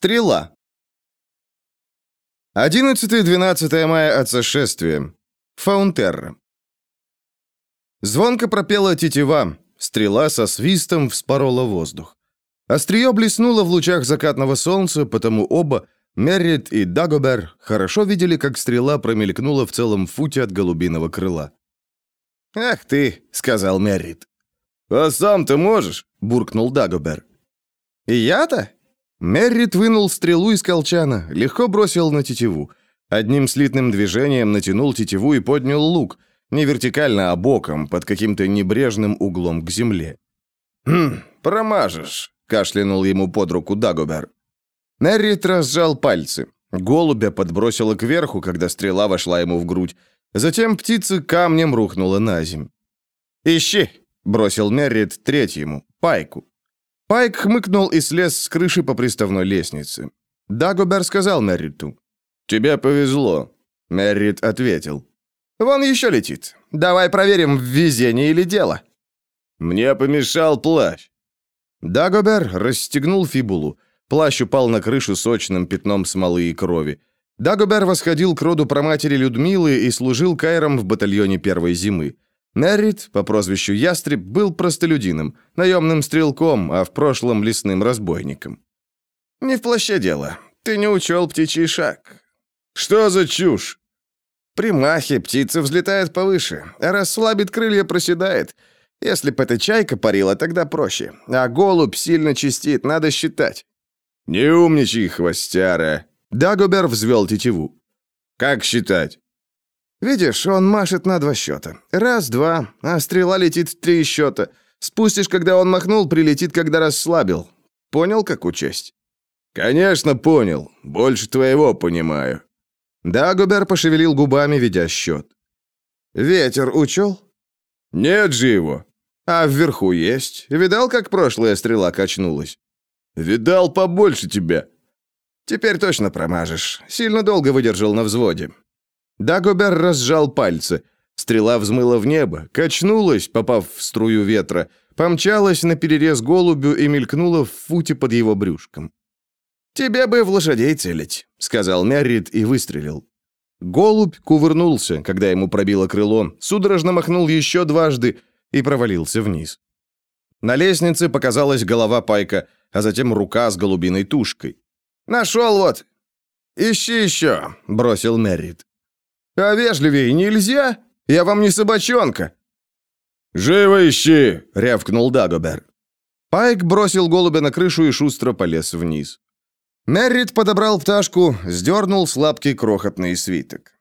Стрела. 11-12 мая от сошествия. Фаунтерра. Звонко пропела тетива, стрела со свистом вспорола воздух. Острие блеснуло в лучах закатного солнца, потому оба, Меррит и Дагобер, хорошо видели, как стрела промелькнула в целом футе от голубиного крыла. «Ах ты!» — сказал Меррит. «А сам ты можешь?» — буркнул Дагобер. «И я-то?» Меррит вынул стрелу из колчана, легко бросил на тетиву. Одним слитным движением натянул тетиву и поднял лук, не вертикально, а боком, под каким-то небрежным углом к земле. «Хм, промажешь», — кашлянул ему под руку Дагобер. Меррит разжал пальцы. Голубя подбросило кверху, когда стрела вошла ему в грудь. Затем птица камнем рухнула на земь. «Ищи!» — бросил Меррит третьему, Пайку. Пайк хмыкнул и слез с крыши по приставной лестнице. Дагобер сказал Мерриту. «Тебе повезло», — Меррит ответил. «Вон еще летит. Давай проверим, везение или дело». «Мне помешал плащ». Дагобер расстегнул фибулу. Плащ упал на крышу сочным пятном смолы и крови. Дагобер восходил к роду проматери Людмилы и служил кайром в батальоне первой зимы. Меррит, по прозвищу Ястреб, был простолюдином, наемным стрелком, а в прошлом лесным разбойником. «Не в плаще дело. Ты не учел птичий шаг». «Что за чушь?» «При махе птица взлетает повыше, расслабит крылья проседает. Если бы эта чайка парила, тогда проще. А голубь сильно чистит, надо считать». «Не умничай, хвостяра!» Дагобер взвел тетиву. «Как считать?» «Видишь, он машет на два счета. Раз, два, а стрела летит в три счета. Спустишь, когда он махнул, прилетит, когда расслабил. Понял, как учесть?» «Конечно, понял. Больше твоего понимаю». Дагобер пошевелил губами, ведя счет. «Ветер учел?» «Нет же его». «А вверху есть. Видал, как прошлая стрела качнулась?» «Видал побольше тебя». «Теперь точно промажешь. Сильно долго выдержал на взводе». Дагобер разжал пальцы. Стрела взмыла в небо, качнулась, попав в струю ветра, помчалась на перерез голубю и мелькнула в футе под его брюшком. «Тебе бы в лошадей целить», — сказал Меррит и выстрелил. Голубь кувырнулся, когда ему пробило крыло, судорожно махнул еще дважды и провалился вниз. На лестнице показалась голова Пайка, а затем рука с голубиной тушкой. «Нашел вот!» «Ищи еще!» — бросил Меррит. «А вежливее нельзя? Я вам не собачонка!» «Живо ищи!» — рявкнул Дагобер. Пайк бросил голубя на крышу и шустро полез вниз. Меррит подобрал пташку, сдернул с лапки крохотный свиток.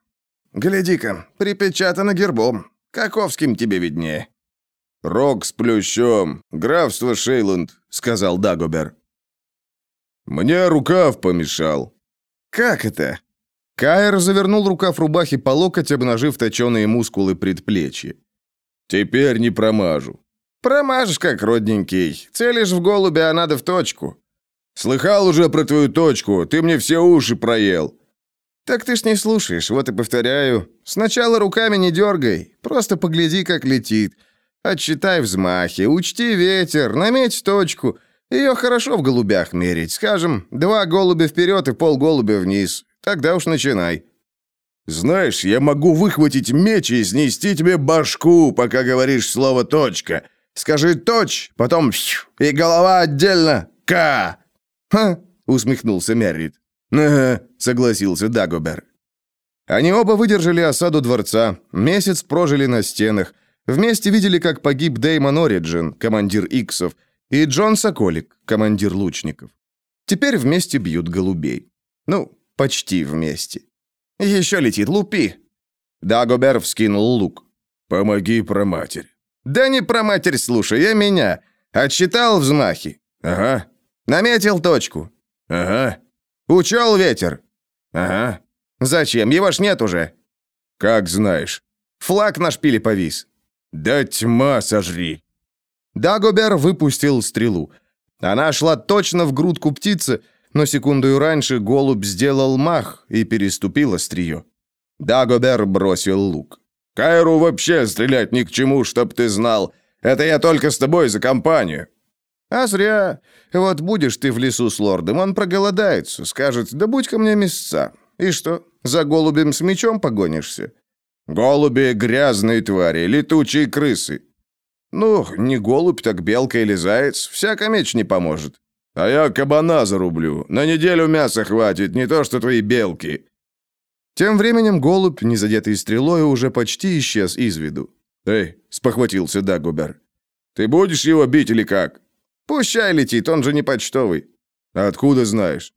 «Гляди-ка, припечатано гербом. Каковским тебе виднее». «Рог с плющом, графство Шейланд», — сказал Дагобер. «Мне рукав помешал». «Как это?» Кайр завернул рукав рубахи по локоть, обнажив точеные мускулы предплечья. «Теперь не промажу». «Промажешь, как родненький. Целишь в голубя, а надо в точку». «Слыхал уже про твою точку, ты мне все уши проел». «Так ты ж не слушаешь, вот и повторяю. Сначала руками не дергай, просто погляди, как летит. Отсчитай взмахи, учти ветер, наметь точку. Ее хорошо в голубях мерить. Скажем, два голубя вперед и пол голубя вниз. Тогда уж начинай». «Знаешь, я могу выхватить меч и снести тебе башку, пока говоришь слово «точка». Скажи «точь», потом «и голова отдельно». «К». «Ха!» — усмехнулся Меррит. «Ага», — согласился Дагобер. Они оба выдержали осаду дворца, месяц прожили на стенах, вместе видели, как погиб Деймон Ориджин, командир Иксов, и Джон Соколик, командир лучников. Теперь вместе бьют голубей. Ну, почти вместе. «Еще летит, лупи!» Дагобер вскинул лук. «Помоги про матерь». «Да не про матерь слушай, я меня. Отсчитал взмахи». «Ага». «Наметил точку». «Ага». «Учел ветер». «Ага». «Зачем? Его ж нет уже». «Как знаешь». «Флаг на шпиле повис». «Да тьма сожри». Дагобер выпустил стрелу. Она шла точно в грудку птицы, но секунду раньше голубь сделал мах и переступил острие. Дагобер бросил лук. «Кайру вообще стрелять ни к чему, чтоб ты знал. Это я только с тобой за компанию». А зря. Вот будешь ты в лесу с лордом, он проголодается, скажет, да будь ко мне мясца. И что, за голубем с мечом погонишься? Голуби — грязные твари, летучие крысы. Ну, не голубь, так белка или заяц, всяко меч не поможет. А я кабана зарублю, на неделю мяса хватит, не то что твои белки. Тем временем голубь, не задетый стрелой, уже почти исчез из виду. «Эй!» — спохватился Дагубер. «Ты будешь его бить или как?» «Пущай летит, он же не почтовый». «Откуда знаешь?»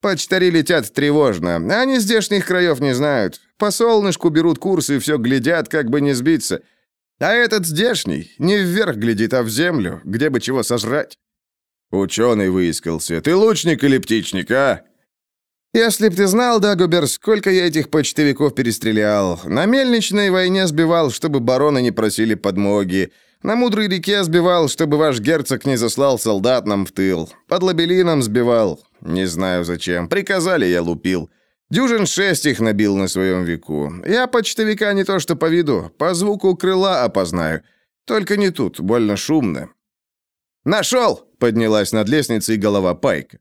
«Почтари летят тревожно. Они здешних краев не знают. По солнышку берут курсы и все глядят, как бы не сбиться. А этот здешний не вверх глядит, а в землю, где бы чего сожрать». «Ученый выискался. Ты лучник или птичник, а?» «Если б ты знал, Дагубер, сколько я этих почтовиков перестрелял. На мельничной войне сбивал, чтобы бароны не просили подмоги. На мудрой реке сбивал, чтобы ваш герцог не заслал солдат нам в тыл. Под лабелином сбивал. Не знаю зачем. Приказали, я лупил. Дюжин шесть их набил на своем веку. Я почтовика не то что по виду, по звуку крыла опознаю. Только не тут, больно шумно». «Нашел!» — поднялась над лестницей голова Пайка.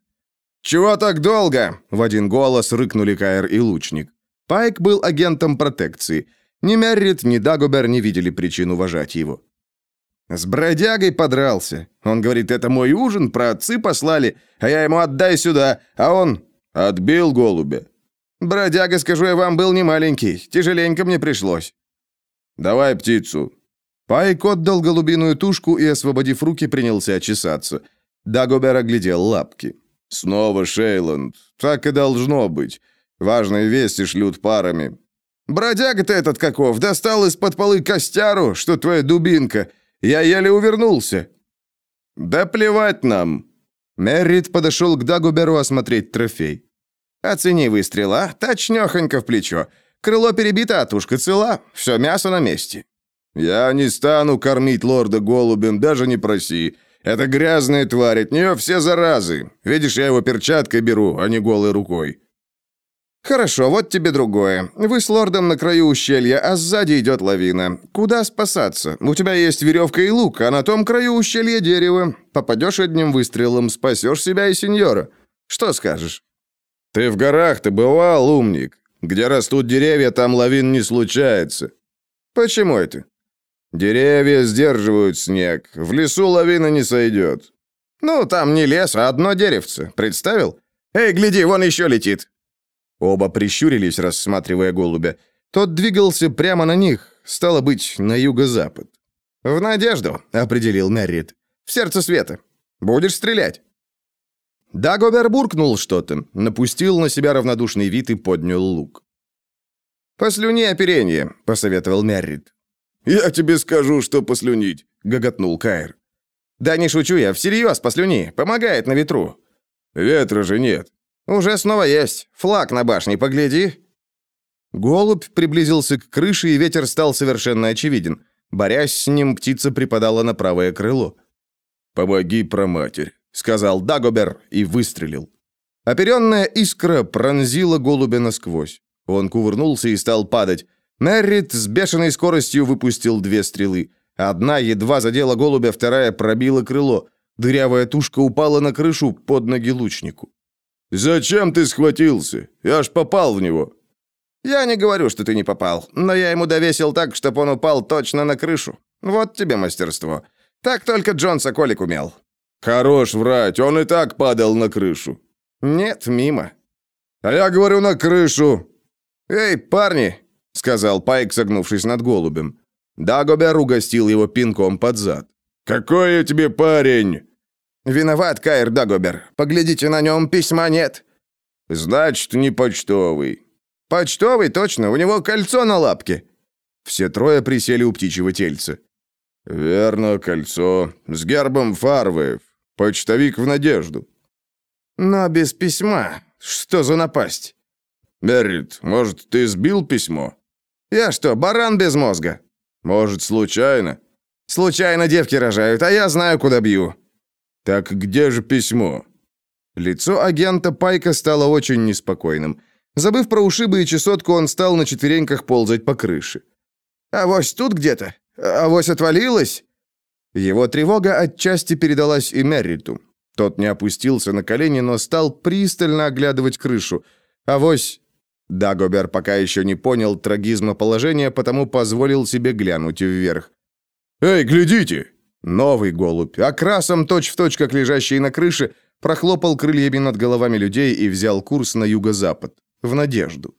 «Чего так долго?» — в один голос рыкнули Каэр и Лучник. Пайк был агентом протекции. Ни Меррит, ни Дагобер не видели причин уважать его. «С бродягой подрался. Он говорит, это мой ужин, про отцы послали, а я ему отдай сюда, а он...» «Отбил голубя». «Бродяга, скажу я вам, был не маленький, тяжеленько мне пришлось». «Давай птицу». Пайк отдал голубиную тушку и, освободив руки, принялся чесаться. Дагобер оглядел лапки. «Снова Шейланд. Так и должно быть. Важные вести шлют парами». «Бродяга-то этот каков! Достал из-под полы костяру, что твоя дубинка. Я еле увернулся». «Да плевать нам!» Меррит подошел к Дагуберу осмотреть трофей. «Оцени выстрела, точнёхонько в плечо. Крыло перебито, а тушка цела. Все мясо на месте». «Я не стану кормить лорда голубем, даже не проси. Это грязная тварь, от нее все заразы. Видишь, я его перчаткой беру, а не голой рукой». «Хорошо, вот тебе другое. Вы с лордом на краю ущелья, а сзади идет лавина. Куда спасаться? У тебя есть веревка и лук, а на том краю ущелья дерево. Попадешь одним выстрелом, спасешь себя и сеньора. Что скажешь?» «Ты в горах-то бывал, умник? Где растут деревья, там лавин не случается». «Почему это?» «Деревья сдерживают снег. В лесу лавина не сойдет». «Ну, там не лес, а одно деревце. Представил? Эй, гляди, вон еще летит». Оба прищурились, рассматривая голубя. Тот двигался прямо на них, стало быть, на юго-запад. «В надежду», — определил Меррит. «В сердце света. Будешь стрелять?» Дагобер буркнул что-то, напустил на себя равнодушный вид и поднял лук. «Послюни оперение», — посоветовал Меррит. «Я тебе скажу, что послюнить», — гоготнул Кайр. «Да не шучу я, всерьез послюни, помогает на ветру». «Ветра же нет». «Уже снова есть. Флаг на башне, погляди». Голубь приблизился к крыше, и ветер стал совершенно очевиден. Борясь с ним, птица припадала на правое крыло. «Помоги, проматерь», — сказал Дагобер и выстрелил. Оперенная искра пронзила голубя насквозь. Он кувырнулся и стал падать. Меррит с бешеной скоростью выпустил две стрелы. Одна едва задела голубя, вторая пробила крыло. Дырявая тушка упала на крышу под ноги лучнику. «Зачем ты схватился? Я ж попал в него». «Я не говорю, что ты не попал, но я ему довесил так, чтобы он упал точно на крышу. Вот тебе мастерство. Так только Джон Соколик умел». «Хорош врать, он и так падал на крышу». «Нет, мимо». «А я говорю, на крышу». «Эй, парни, — сказал Пайк, согнувшись над голубем. Дагобер угостил его пинком под зад. «Какой я тебе парень?» «Виноват, Кайр Дагобер. Поглядите, на нем письма нет». «Значит, не почтовый». «Почтовый, точно. У него кольцо на лапке». Все трое присели у птичьего тельца. «Верно, кольцо. С гербом Фарвеев. Почтовик в надежду». «Но без письма. Что за напасть?» «Меррит, может, ты сбил письмо?» «Я что, баран без мозга?» «Может, случайно?» «Случайно девки рожают, а я знаю, куда бью». «Так где же письмо?» Лицо агента Пайка стало очень неспокойным. Забыв про ушибы и чесотку, он стал на четвереньках ползать по крыше. «Авось тут где-то? Авось отвалилось?» Его тревога отчасти передалась и Мерриту. Тот не опустился на колени, но стал пристально оглядывать крышу. Авось... Дагобер пока еще не понял трагизма положения, потому позволил себе глянуть вверх. «Эй, глядите!» Новый голубь, окрасом точь-в-точь, как лежащий на крыше, прохлопал крыльями над головами людей и взял курс на юго-запад, в надежду.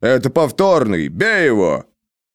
«Это повторный! Бей его!»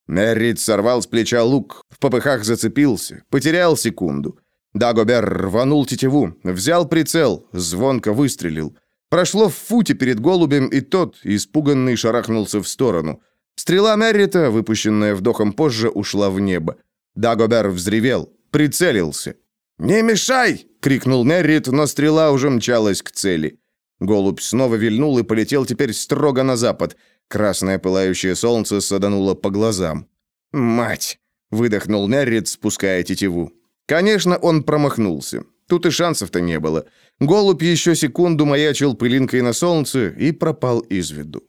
Меррит сорвал с плеча лук, в попыхах зацепился, потерял секунду. Дагобер рванул тетиву, взял прицел, звонко выстрелил. Прошло в футе перед голубем, и тот, испуганный, шарахнулся в сторону. Стрела Меррита, выпущенная вдохом позже, ушла в небо. Дагобер взревел, прицелился. «Не мешай!» — крикнул Меррит, но стрела уже мчалась к цели. Голубь снова вильнул и полетел теперь строго на запад. Красное пылающее солнце садануло по глазам. «Мать!» — выдохнул Меррит, спуская тетиву. Конечно, он промахнулся. Тут и шансов-то не было. Голубь еще секунду маячил пылинкой на солнце и пропал из виду.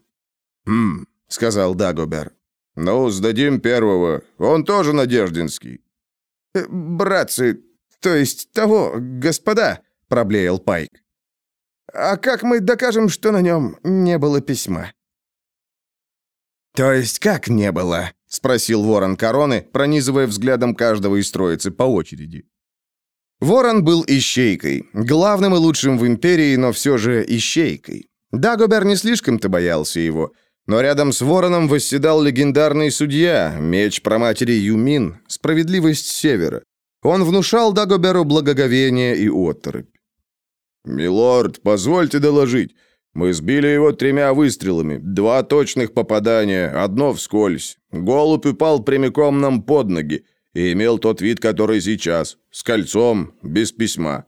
«Хм», — сказал Дагобер. «Ну, сдадим первого. Он тоже надеждинский». «Э, «Братцы, то есть того, господа», — проблеял Пайк. «А как мы докажем, что на нем не было письма?» «То есть как не было?» — спросил ворон короны, пронизывая взглядом каждого из троицы по очереди. Ворон был ищейкой, главным и лучшим в империи, но все же ищейкой. Дагобер не слишком-то боялся его, но рядом с вороном восседал легендарный судья, меч проматери Юмин, справедливость севера. Он внушал Дагоберу благоговение и оторопь. «Милорд, позвольте доложить. Мы сбили его тремя выстрелами. Два точных попадания, одно вскользь. Голубь упал прямиком нам под ноги и имел тот вид, который сейчас, с кольцом, без письма».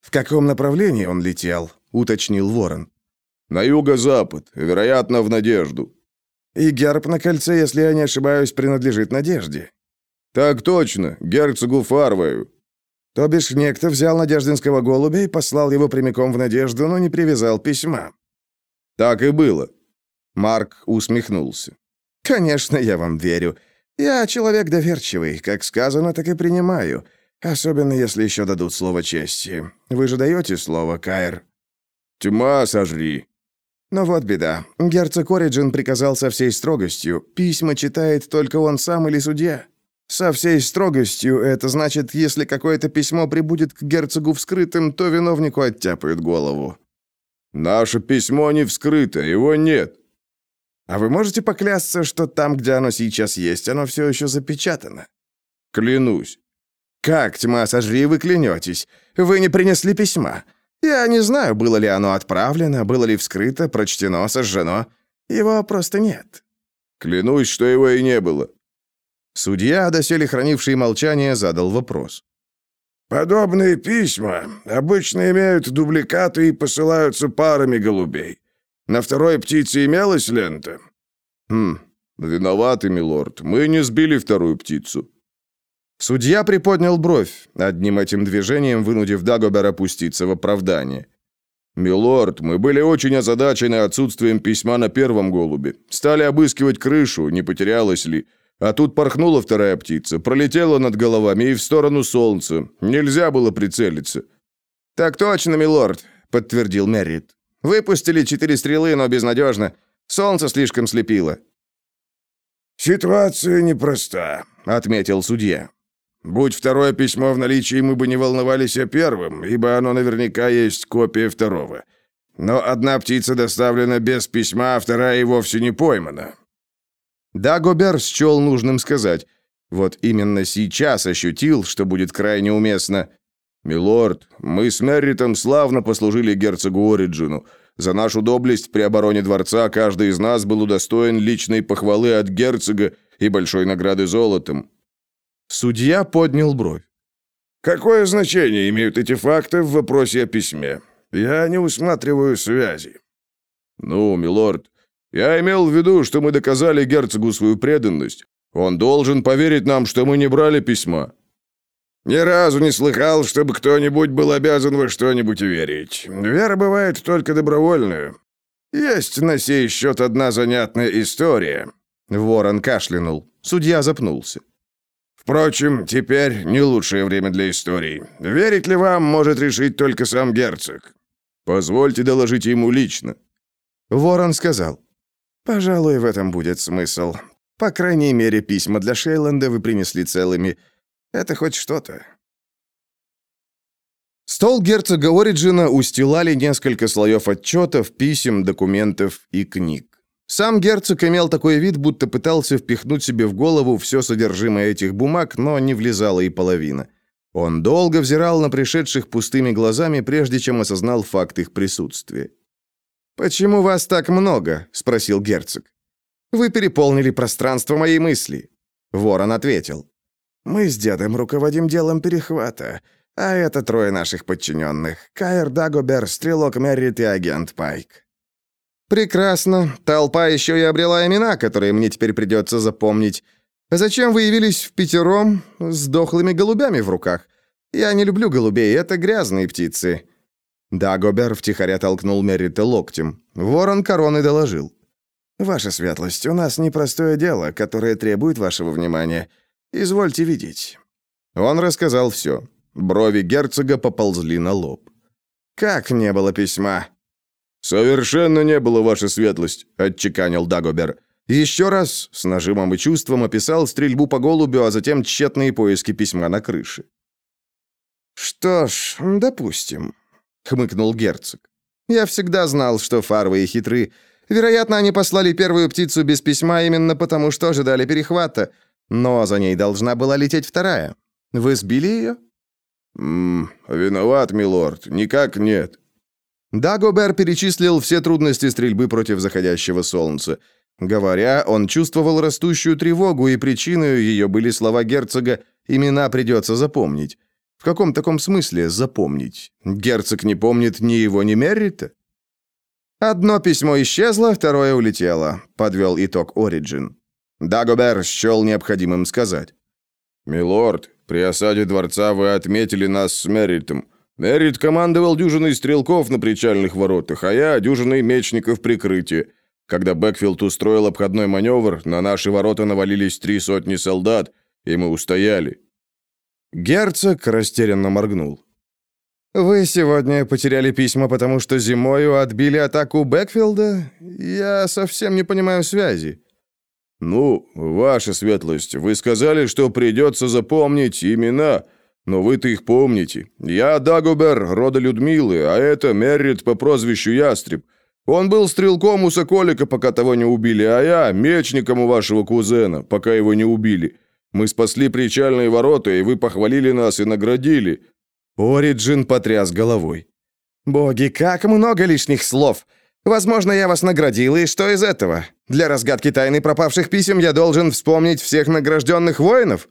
«В каком направлении он летел?» — уточнил Ворон. «На юго-запад, вероятно, в Надежду». «И герб на кольце, если я не ошибаюсь, принадлежит Надежде». «Так точно, герцогу Фарваю». То бишь некто взял надеждинского голубя и послал его прямиком в Надежду, но не привязал письма. Так и было. Марк усмехнулся. Конечно, я вам верю. Я человек доверчивый, как сказано, так и принимаю. Особенно, если еще дадут слово чести. Вы же даете слово, Кайр? Тьма сожри. Но вот беда. Герцог Ориджин приказал со всей строгостью. Письма читает только он сам или судья. Со всей строгостью это значит, если какое-то письмо прибудет к герцогу вскрытым, то виновнику оттяпают голову. Наше письмо не вскрыто, его нет. А вы можете поклясться, что там, где оно сейчас есть, оно все еще запечатано? Клянусь. Как, тьма, сожри, вы клянетесь? Вы не принесли письма. Я не знаю, было ли оно отправлено, было ли вскрыто, прочтено, сожжено. Его просто нет. Клянусь, что его и не было. Судья, доселе хранивший молчание, задал вопрос. «Подобные письма обычно имеют дубликаты и посылаются парами голубей. На второй птице имелась лента?» «Хм, виноваты, милорд. Мы не сбили вторую птицу». Судья приподнял бровь, одним этим движением вынудив Дагобер опуститься в оправдание. «Милорд, мы были очень озадачены отсутствием письма на первом голубе. Стали обыскивать крышу, не потерялась ли. А тут порхнула вторая птица, пролетела над головами и в сторону солнца. Нельзя было прицелиться». «Так точно, милорд», — подтвердил Меррит. «Выпустили четыре стрелы, но безнадежно. Солнце слишком слепило». «Ситуация непроста», — отметил судья. «Будь второе письмо в наличии, мы бы не волновались о первом, ибо оно наверняка есть копия второго. Но одна птица доставлена без письма, а вторая и вовсе не поймана. Да, Гобер счел нужным сказать. Вот именно сейчас ощутил, что будет крайне уместно. «Милорд, мы с Мерритом славно послужили герцогу Ориджину. За нашу доблесть при обороне дворца каждый из нас был удостоен личной похвалы от герцога и большой награды золотом». Судья поднял бровь. «Какое значение имеют эти факты в вопросе о письме? Я не усматриваю связи». «Ну, милорд, я имел в виду, что мы доказали герцогу свою преданность. Он должен поверить нам, что мы не брали письма». «Ни разу не слыхал, чтобы кто-нибудь был обязан во что-нибудь верить. Вера бывает только добровольную. Есть на сей счет одна занятная история». Ворон кашлянул. Судья запнулся. Впрочем, теперь не лучшее время для истории. Верить ли вам может решить только сам герцог. Позвольте доложить ему лично». Ворон сказал. «Пожалуй, в этом будет смысл. По крайней мере, письма для Шейланда вы принесли целыми. Это хоть что-то». Стол герцога Ориджина устилали несколько слоев отчетов, писем, документов и книг. Сам герцог имел такой вид, будто пытался впихнуть себе в голову все содержимое этих бумаг, но не влезала и половина. Он долго взирал на пришедших пустыми глазами, прежде чем осознал факт их присутствия. «Почему вас так много?» – спросил герцог. «Вы переполнили пространство моей мысли». Ворон ответил. «Мы с дедом руководим делом перехвата, а это трое наших подчиненных. Кайр Дагобер, стрелок Меррит и агент Пайк». «Прекрасно. Толпа еще и обрела имена, которые мне теперь придется запомнить. Зачем вы явились в пятером с дохлыми голубями в руках? Я не люблю голубей, это грязные птицы». Дагобер втихаря толкнул Меррита локтем. Ворон короны доложил. «Ваша светлость, у нас непростое дело, которое требует вашего внимания. Извольте видеть». Он рассказал все. Брови герцога поползли на лоб. «Как не было письма?» «Совершенно не было, ваша светлость», — отчеканил Дагобер. Еще раз с нажимом и чувством описал стрельбу по голубю, а затем тщетные поиски письма на крыше. «Что ж, допустим», — хмыкнул герцог. «Я всегда знал, что фарвы и хитры. Вероятно, они послали первую птицу без письма именно потому, что ожидали перехвата. Но за ней должна была лететь вторая. Вы сбили ее?» «Ммм, виноват, милорд. Никак нет. Дагобер перечислил все трудности стрельбы против заходящего солнца. Говоря, он чувствовал растущую тревогу, и причиной ее были слова герцога «имена придется запомнить». В каком таком смысле запомнить? Герцог не помнит ни его, ни Меррита? Одно письмо исчезло, второе улетело, подвел итог Ориджин. Дагобер счел необходимым сказать. «Милорд, при осаде дворца вы отметили нас с Мерритом. Меррит командовал дюжиной стрелков на причальных воротах, а я дюжиной мечников прикрытия. Когда Бэкфилд устроил обходной маневр, на наши ворота навалились три сотни солдат, и мы устояли». Герцог растерянно моргнул. «Вы сегодня потеряли письма, потому что зимою отбили атаку Бэкфилда? Я совсем не понимаю связи». «Ну, ваша светлость, вы сказали, что придется запомнить имена, но вы-то их помните. Я Дагобер, рода Людмилы, а это Меррит по прозвищу Ястреб. Он был стрелком у Соколика, пока того не убили, а я мечником у вашего кузена, пока его не убили. Мы спасли причальные ворота, и вы похвалили нас и наградили». Ориджин потряс головой. «Боги, как много лишних слов! Возможно, я вас наградил, и что из этого? Для разгадки тайны пропавших писем я должен вспомнить всех награжденных воинов?»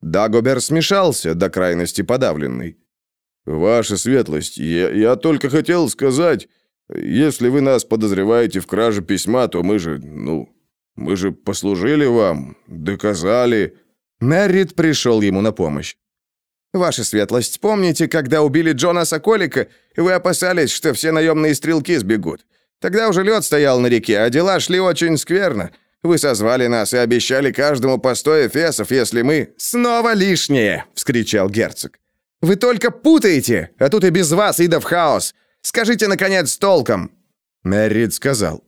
Дагобер смешался, до крайности подавленный. «Ваша светлость, я, я только хотел сказать, если вы нас подозреваете в краже письма, то мы же, ну, мы же послужили вам, доказали...» Меррит пришел ему на помощь. «Ваша светлость, помните, когда убили Джона Соколика, вы опасались, что все наемные стрелки сбегут? Тогда уже лед стоял на реке, а дела шли очень скверно. Вы созвали нас и обещали каждому по сто эфесов, если мы...» «Снова лишнее!» — вскричал герцог. «Вы только путаете, а тут и без вас ида в хаос. Скажите, наконец, толком!» Меррид сказал.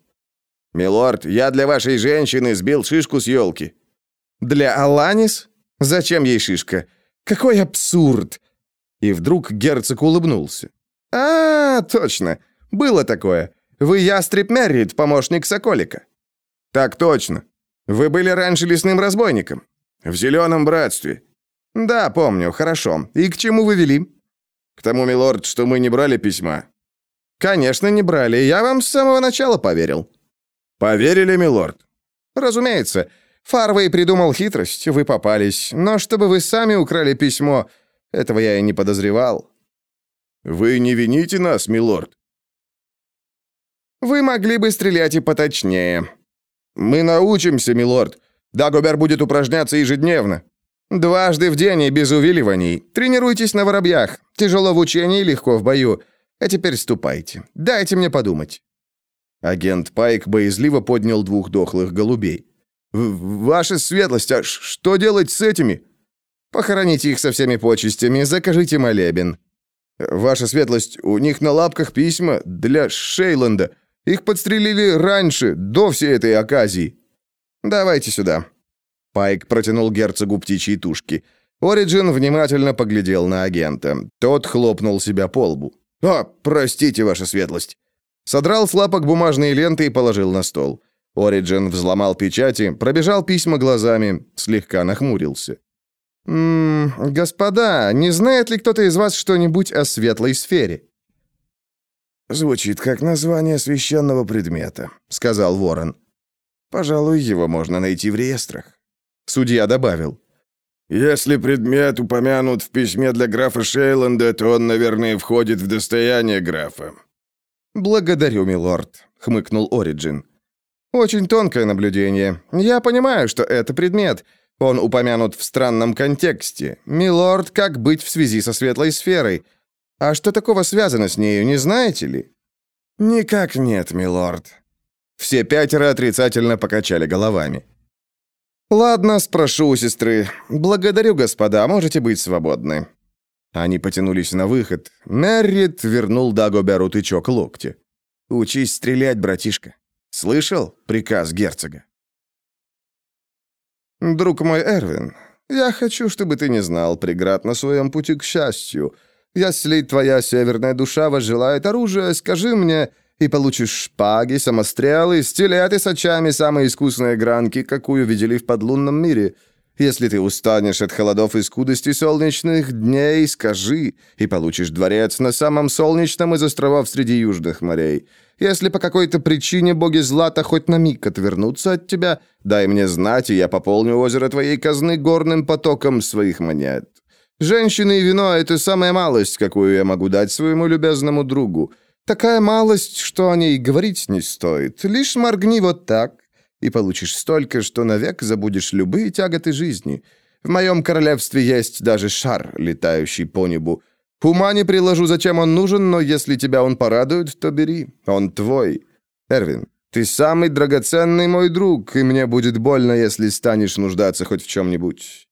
«Милорд, я для вашей женщины сбил шишку с елки». «Для Аланис? Зачем ей шишка? Какой абсурд!» И вдруг герцог улыбнулся. «А, точно. Было такое. Вы ястреб Меррид, помощник Соколика». «Так точно. Вы были раньше лесным разбойником. В Зеленом Братстве». «Да, помню, хорошо. И к чему вы вели?» «К тому, милорд, что мы не брали письма». «Конечно, не брали. Я вам с самого начала поверил». «Поверили, милорд?» «Разумеется. Фарвей придумал хитрость, вы попались. Но чтобы вы сами украли письмо, этого я и не подозревал». «Вы не вините нас, милорд?» «Вы могли бы стрелять и поточнее. «Мы научимся, милорд. Дагобер будет упражняться ежедневно. Дважды в день и без увиливаний. Тренируйтесь на воробьях. Тяжело в учении, легко в бою. А теперь ступайте. Дайте мне подумать». Агент Пайк боязливо поднял двух дохлых голубей. Ваша светлость, а что делать с этими?» «Похороните их со всеми почестями, закажите молебен». «Ваша светлость, у них на лапках письма для Шейланда. Их подстрелили раньше, до всей этой оказии». «Давайте сюда». Пайк протянул герцогу птичьи тушки. Ориджин внимательно поглядел на агента. Тот хлопнул себя по лбу. «А, простите, ваша светлость». Содрал с лапок бумажные ленты и положил на стол. Ориджин взломал печати, пробежал письма глазами, слегка нахмурился. «М «Господа, не знает ли кто-то из вас что-нибудь о светлой сфере?» «Звучит как название священного предмета», — сказал Ворон. «Пожалуй, его можно найти в реестрах». Судья добавил. «Если предмет упомянут в письме для графа Шейланда, то он, наверное, входит в достояние графа». «Благодарю, милорд», — хмыкнул Ориджин. «Очень тонкое наблюдение. Я понимаю, что это предмет. Он упомянут в странном контексте. Милорд, как быть в связи со светлой сферой? А что такого связано с нею, не знаете ли?» «Никак нет, милорд». Все пятеро отрицательно покачали головами. «Ладно, спрошу у сестры. Благодарю, господа, можете быть свободны». Они потянулись на выход. Меррит вернул Дагоберу тычок локти. «Учись стрелять, братишка». Слышал приказ герцога? Друг мой Эрвин, я хочу, чтобы ты не знал преград на своем пути к счастью. Если твоя северная душа возжелает оружие, скажи мне, и получишь шпаги, самострелы, стилеты с очами самой искусной гранки, какую видели в подлунном мире. Если ты устанешь от холодов и скудости солнечных дней, скажи, и получишь дворец на самом солнечном из островов среди южных морей. Если по какой-то причине боги Злата хоть на миг отвернутся от тебя, дай мне знать, и я пополню озеро твоей казны горным потоком своих монет. Женщины и вино — это самая малость, какую я могу дать своему любезному другу. Такая малость, что о ней говорить не стоит. Лишь моргни вот так, и получишь столько, что навек забудешь любые тяготы жизни. В моем королевстве есть даже шар, летающий по небу. Ума не приложу, зачем он нужен, но если тебя он порадует, то бери. Он твой. Эрвин, ты самый драгоценный мой друг, и мне будет больно, если станешь нуждаться хоть в чем-нибудь».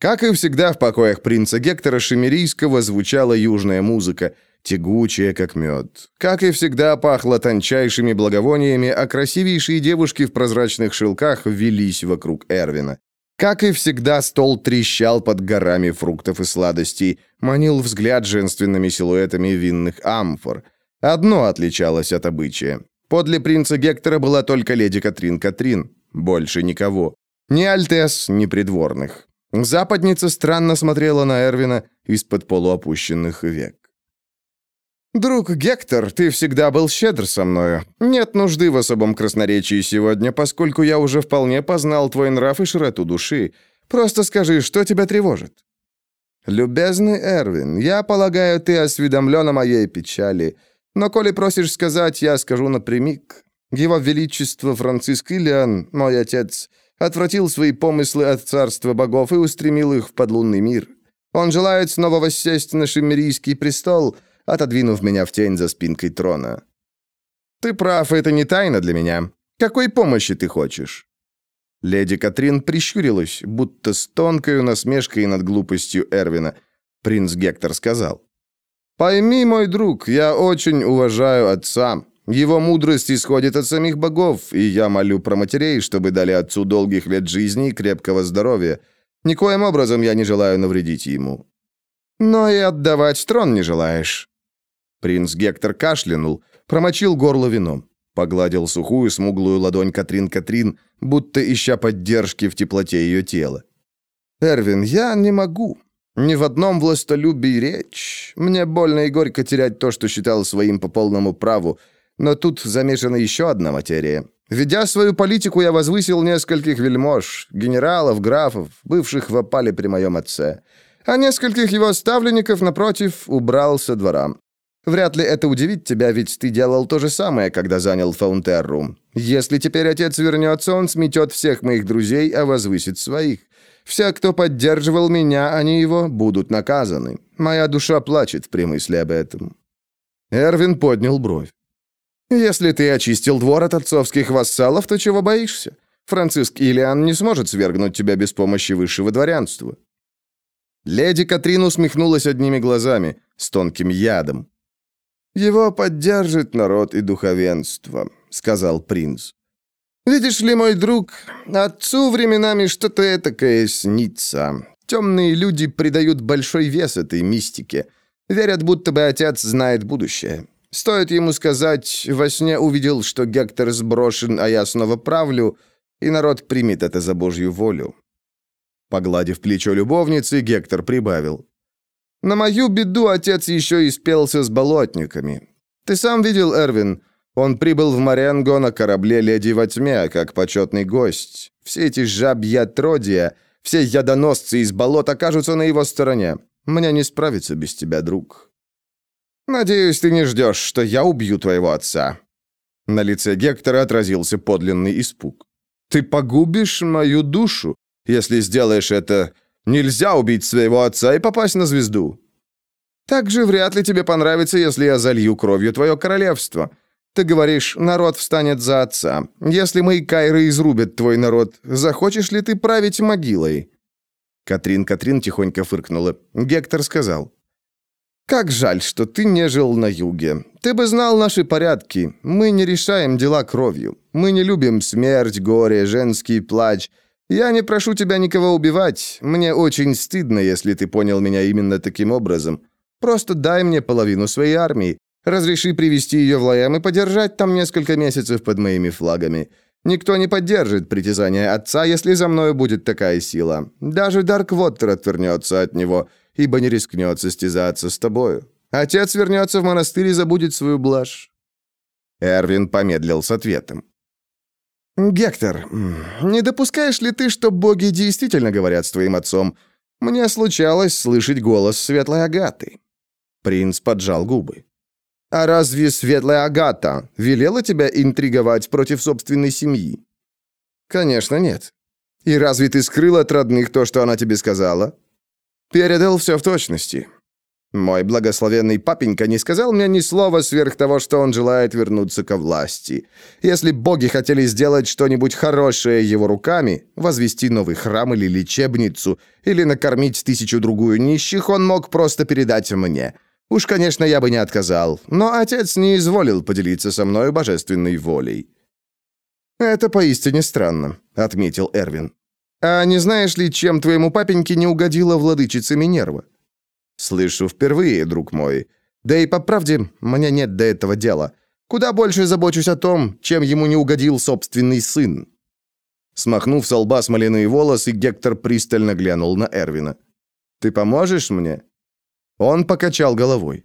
Как и всегда в покоях принца Гектора Шемерийского звучала южная музыка, тягучая, как мед. Как и всегда пахло тончайшими благовониями, а красивейшие девушки в прозрачных шелках велись вокруг Эрвина. Как и всегда, стол трещал под горами фруктов и сладостей, манил взгляд женственными силуэтами винных амфор. Одно отличалось от обычая. Подле принца Гектора была только леди Катрин Катрин. Больше никого. Ни Альтес, ни придворных. Западница странно смотрела на Эрвина из-под полуопущенных век. «Друг Гектор, ты всегда был щедр со мною. Нет нужды в особом красноречии сегодня, поскольку я уже вполне познал твой нрав и широту души. Просто скажи, что тебя тревожит?» «Любезный Эрвин, я полагаю, ты осведомлен о моей печали. Но коли просишь сказать, я скажу напрямик. Его Величество Франциск Ильян, мой отец, отвратил свои помыслы от царства богов и устремил их в подлунный мир. Он желает снова воссесть на Шиммерийский престол — отодвинув меня в тень за спинкой трона. «Ты прав, это не тайна для меня. Какой помощи ты хочешь?» Леди Катрин прищурилась, будто с тонкой насмешкой над глупостью Эрвина. Принц Гектор сказал. «Пойми, мой друг, я очень уважаю отца. Его мудрость исходит от самих богов, и я молю про матерей, чтобы дали отцу долгих лет жизни и крепкого здоровья. Никоим образом я не желаю навредить ему. Но и отдавать трон не желаешь. Принц Гектор кашлянул, промочил горло вином, погладил сухую смуглую ладонь Катрин-Катрин, будто ища поддержки в теплоте ее тела. «Эрвин, я не могу. Ни в одном властолюбии речь. Мне больно и горько терять то, что считал своим по полному праву. Но тут замешана еще одна материя. Ведя свою политику, я возвысил нескольких вельмож, генералов, графов, бывших в опале при моем отце. А нескольких его ставленников, напротив, убрал со двора. Вряд ли это удивит тебя, ведь ты делал то же самое, когда занял Фаунтерру. Если теперь отец вернется, он сметет всех моих друзей, а возвысит своих. Все, кто поддерживал меня, а не его, будут наказаны. Моя душа плачет при мысли об этом». Эрвин поднял бровь. «Если ты очистил двор от отцовских вассалов, то чего боишься? Франциск Илиан не сможет свергнуть тебя без помощи высшего дворянства». Леди Катрин усмехнулась одними глазами, с тонким ядом. «Его поддержит народ и духовенство», — сказал принц. «Видишь ли, мой друг, отцу временами что-то этакое снится. Темные люди придают большой вес этой мистике. Верят, будто бы отец знает будущее. Стоит ему сказать, во сне увидел, что Гектор сброшен, а я снова правлю, и народ примет это за Божью волю». Погладив плечо любовницы, Гектор прибавил. «На мою беду отец еще и спелся с болотниками. Ты сам видел, Эрвин, он прибыл в Маренго на корабле «Леди во тьме», как почетный гость. Все эти жабья отродья, все ядоносцы из болот окажутся на его стороне. Мне не справиться без тебя, друг. Надеюсь, ты не ждешь, что я убью твоего отца». На лице Гектора отразился подлинный испуг. «Ты погубишь мою душу, если сделаешь это. Нельзя убить своего отца и попасть на звезду. Также вряд ли тебе понравится, если я залью кровью твое королевство. Ты говоришь, народ встанет за отца. Если мои кайры изрубят твой народ, захочешь ли ты править могилой?» Катрин Катрин тихонько фыркнула. Гектор сказал. «Как жаль, что ты не жил на юге. Ты бы знал наши порядки. Мы не решаем дела кровью. Мы не любим смерть, горе, женский плач. Я не прошу тебя никого убивать. Мне очень стыдно, если ты понял меня именно таким образом. Просто дай мне половину своей армии. Разреши привести ее в Лаэм и подержать там несколько месяцев под моими флагами. Никто не поддержит притязания отца, если за мною будет такая сила. Даже Дарквоттер отвернется от него, ибо не рискнет состязаться с тобою. Отец вернется в монастырь и забудет свою блажь». Эрвин помедлил с ответом. «Гектор, не допускаешь ли ты, что боги действительно говорят с твоим отцом? Мне случалось слышать голос светлой Агаты». Принц поджал губы. «А разве светлая Агата велела тебя интриговать против собственной семьи?» «Конечно нет. И разве ты скрыл от родных то, что она тебе сказала?» «Передал все в точности. Мой благословенный папенька не сказал мне ни слова сверх того, что он желает вернуться ко власти. Если боги хотели сделать что-нибудь хорошее его руками, возвести новый храм или лечебницу, или накормить тысячу-другую нищих, он мог просто передать мне». Уж, конечно, я бы не отказал, но отец не изволил поделиться со мной божественной волей. «Это поистине странно», — отметил Эрвин. «А не знаешь ли, чем твоему папеньке не угодила владычица Минерва?» «Слышу впервые, друг мой. Да и по правде, мне нет до этого дела. Куда больше забочусь о том, чем ему не угодил собственный сын». Смахнув с лба смоляные волосы, Гектор пристально глянул на Эрвина. «Ты поможешь мне?» Он покачал головой.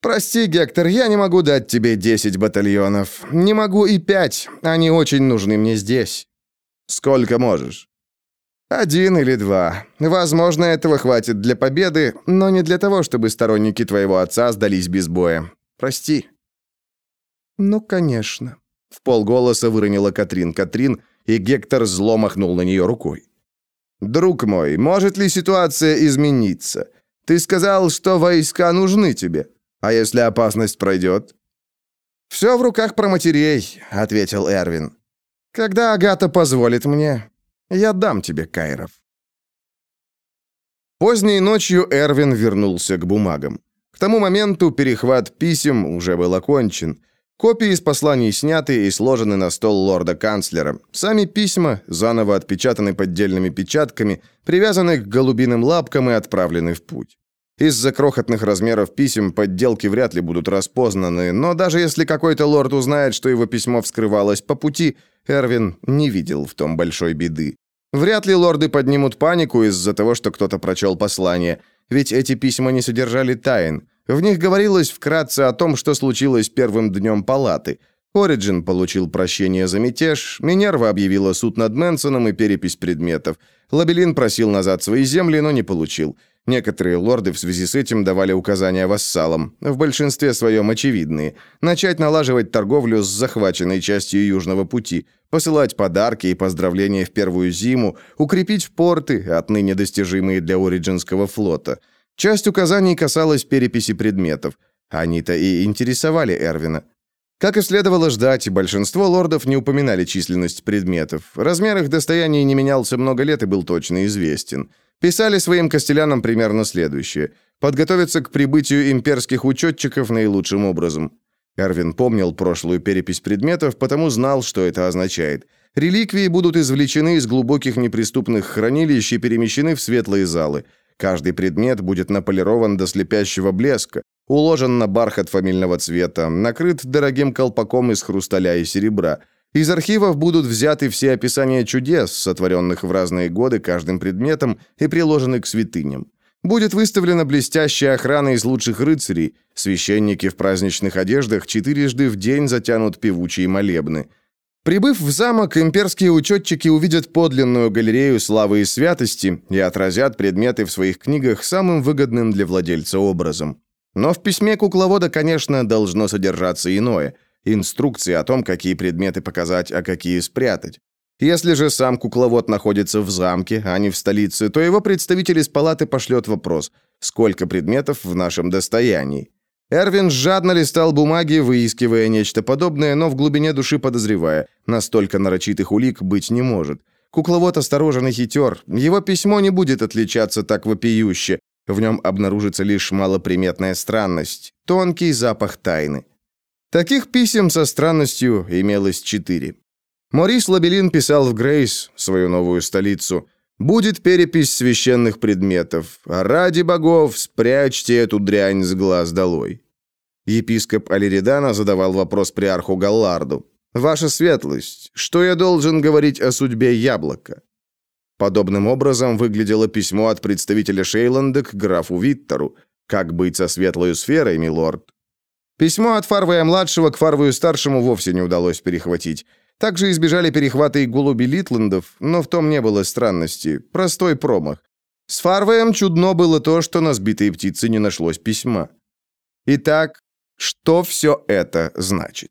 «Прости, Гектор, я не могу дать тебе 10 батальонов. Не могу и пять. Они очень нужны мне здесь». «Сколько можешь?» «Один или два. Возможно, этого хватит для победы, но не для того, чтобы сторонники твоего отца сдались без боя. Прости». «Ну, конечно», — в полголоса выронила Катрин Катрин, и Гектор зло махнул на нее рукой. «Друг мой, может ли ситуация измениться? Ты сказал, что войска нужны тебе. А если опасность пройдет?» «Все в руках проматерей», — ответил Эрвин. «Когда Агата позволит мне, я дам тебе Кайров». Поздней ночью Эрвин вернулся к бумагам. К тому моменту перехват писем уже был окончен. Копии из посланий сняты и сложены на стол лорда-канцлера. Сами письма заново отпечатаны поддельными печатками, привязаны к голубиным лапкам и отправлены в путь. Из-за крохотных размеров писем подделки вряд ли будут распознаны, но даже если какой-то лорд узнает, что его письмо вскрывалось по пути, Эрвин не видел в том большой беды. Вряд ли лорды поднимут панику из-за того, что кто-то прочел послание, ведь эти письма не содержали тайн. В них говорилось вкратце о том, что случилось первым днем палаты. Ориджин получил прощение за мятеж, Минерва объявила суд над Мэнсоном и перепись предметов. Лабелин просил назад свои земли, но не получил. Некоторые лорды в связи с этим давали указания вассалам, в большинстве своем очевидные, начать налаживать торговлю с захваченной частью Южного пути, посылать подарки и поздравления в первую зиму, укрепить порты, отныне достижимые для Ориджинского флота – Часть указаний касалась переписи предметов. Они-то и интересовали Эрвина. Как и следовало ждать, большинство лордов не упоминали численность предметов. Размер их достояний не менялся много лет и был точно известен. Писали своим костелянам примерно следующее. Подготовиться к прибытию имперских учетчиков наилучшим образом. Эрвин помнил прошлую перепись предметов, потому знал, что это означает. Реликвии будут извлечены из глубоких неприступных хранилищ и перемещены в светлые залы. Каждый предмет будет наполирован до слепящего блеска, Уложен на бархат фамильного цвета, накрыт дорогим колпаком из хрусталя и серебра. Из архивов будут взяты все описания чудес, сотворенных в разные годы каждым предметом и приложены к святыням. Будет выставлена блестящая охрана из лучших рыцарей. Священники в праздничных одеждах четырежды в день затянут певучие молебны. Прибыв в замок, имперские учетчики увидят подлинную галерею славы и святости и отразят предметы в своих книгах самым выгодным для владельца образом. Но в письме кукловода, конечно, должно содержаться иное. Инструкции о том, какие предметы показать, а какие спрятать. Если же сам кукловод находится в замке, а не в столице, то его представитель из палаты пошлет вопрос, сколько предметов в нашем достоянии. Эрвин жадно листал бумаги, выискивая нечто подобное, но в глубине души подозревая, настолько нарочитых улик быть не может. Кукловод осторожен и хитер, его письмо не будет отличаться так вопиюще, в нем обнаружится лишь малоприметная странность – тонкий запах тайны. Таких писем со странностью имелось четыре. Морис Лабелин писал в Грейс, свою новую столицу, «Будет перепись священных предметов. Ради богов, спрячьте эту дрянь с глаз долой». Епископ Алиридана задавал вопрос приарху Галларду. «Ваша светлость, что я должен говорить о судьбе яблока?» Подобным образом выглядело письмо от представителя Шейланда к графу Виттеру. «Как быть со светлой сферой, милорд?» Письмо от Фарвея-младшего к Фарвею-старшему вовсе не удалось перехватить. Также избежали перехвата и голуби Литландов, но в том не было странности. Простой промах. С Фарвеем чудно было то, что на сбитой птице не нашлось письма. Итак, что все это значит?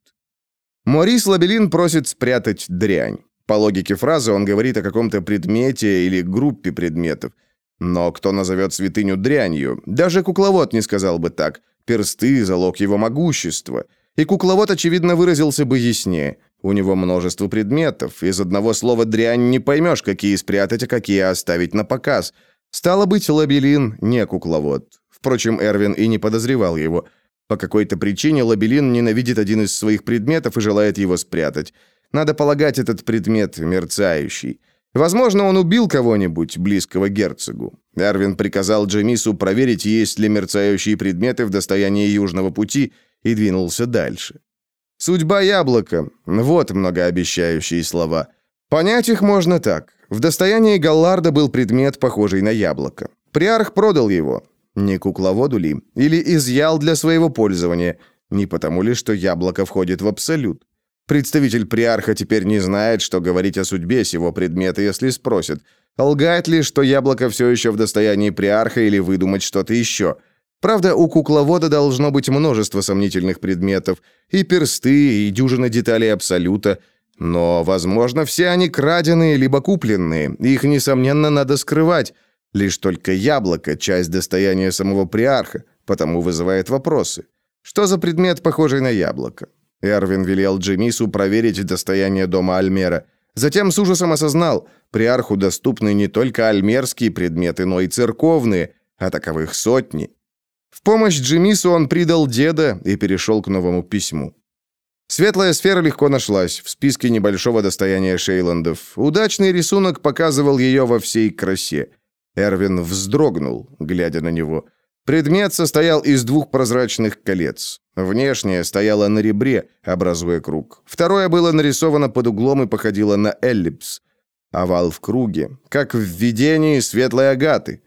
Морис Лабелин просит спрятать дрянь. По логике фразы он говорит о каком-то предмете или группе предметов. Но кто назовет святыню дрянью? Даже кукловод не сказал бы так. Персты – залог его могущества. И кукловод, очевидно, выразился бы яснее. У него множество предметов. Из одного слова «дрянь» не поймешь, какие спрятать, а какие оставить на показ. Стало быть, Лабелин не кукловод. Впрочем, Эрвин и не подозревал его. По какой-то причине Лабелин ненавидит один из своих предметов и желает его спрятать. Надо полагать, этот предмет мерцающий. Возможно, он убил кого-нибудь, близкого герцогу. Эрвин приказал Джемису проверить, есть ли мерцающие предметы в достоянии Южного пути, и двинулся дальше. «Судьба яблока» — вот многообещающие слова. Понять их можно так. В достоянии Галларда был предмет, похожий на яблоко. Приарх продал его. Не кукловоду ли? Или изъял для своего пользования? Не потому ли, что яблоко входит в абсолют? Представитель приарха теперь не знает, что говорить о судьбе сего предмета, если спросят. Лгает ли, что яблоко все еще в достоянии приарха или выдумать что-то еще? Правда, у кукловода должно быть множество сомнительных предметов, и персты, и дюжина деталей абсолюта, но, возможно, все они краденые либо купленные, их, несомненно, надо скрывать. Лишь только яблоко – часть достояния самого приарха, потому вызывает вопросы. Что за предмет, похожий на яблоко? Эрвин велел Джемису проверить достояние дома Альмера. Затем с ужасом осознал, приарху доступны не только альмерские предметы, но и церковные, а таковых сотни. В помощь Джемису он придал деда и перешел к новому письму. Светлая сфера легко нашлась в списке небольшого достояния Шейландов. Удачный рисунок показывал ее во всей красе. Эрвин вздрогнул, глядя на него. Предмет состоял из двух прозрачных колец. Внешнее стояло на ребре, образуя круг. Второе было нарисовано под углом и походило на эллипс. Овал в круге, как в видении светлой агаты.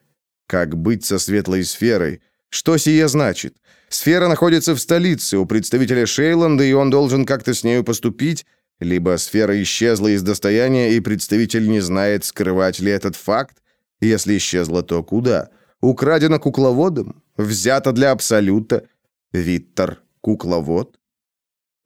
Как быть со светлой сферой? Что сие значит? Сфера находится в столице, у представителя Шейланда, и он должен как-то с нею поступить, либо сфера исчезла из достояния, и представитель не знает, скрывать ли этот факт. Если исчезла, то куда? Украдена кукловодом? Взята для Абсолюта? Виттер – кукловод?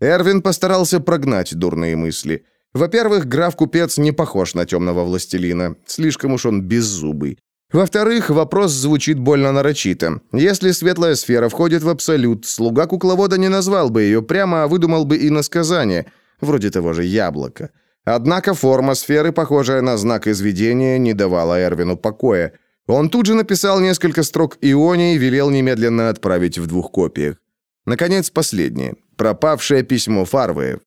Эрвин постарался прогнать дурные мысли. Во-первых, граф-купец не похож на темного властелина. Слишком уж он беззубый. Во-вторых, вопрос звучит больно нарочито. Если светлая сфера входит в абсолют, слуга кукловода не назвал бы ее прямо, а выдумал бы иносказание, вроде того же яблока. Однако форма сферы, похожая на знак изведения, не давала Эрвину покоя. Он тут же написал несколько строк Ионе и велел немедленно отправить в двух копиях. Наконец, последнее. Пропавшее письмо Фарвы.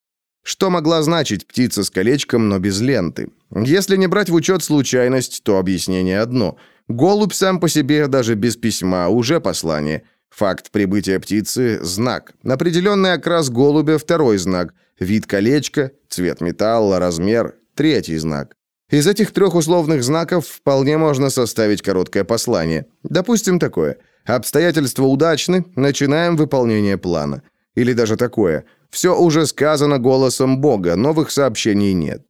Что могла значить птица с колечком, но без ленты? Если не брать в учет случайность, то объяснение одно – Голубь сам по себе, даже без письма, уже послание. Факт прибытия птицы – знак. Определенный окрас голубя – второй знак. Вид колечка, цвет металла, размер – третий знак. Из этих трех условных знаков вполне можно составить короткое послание. Допустим такое. Обстоятельства удачны, начинаем выполнение плана. Или даже такое. Все уже сказано голосом Бога, новых сообщений нет.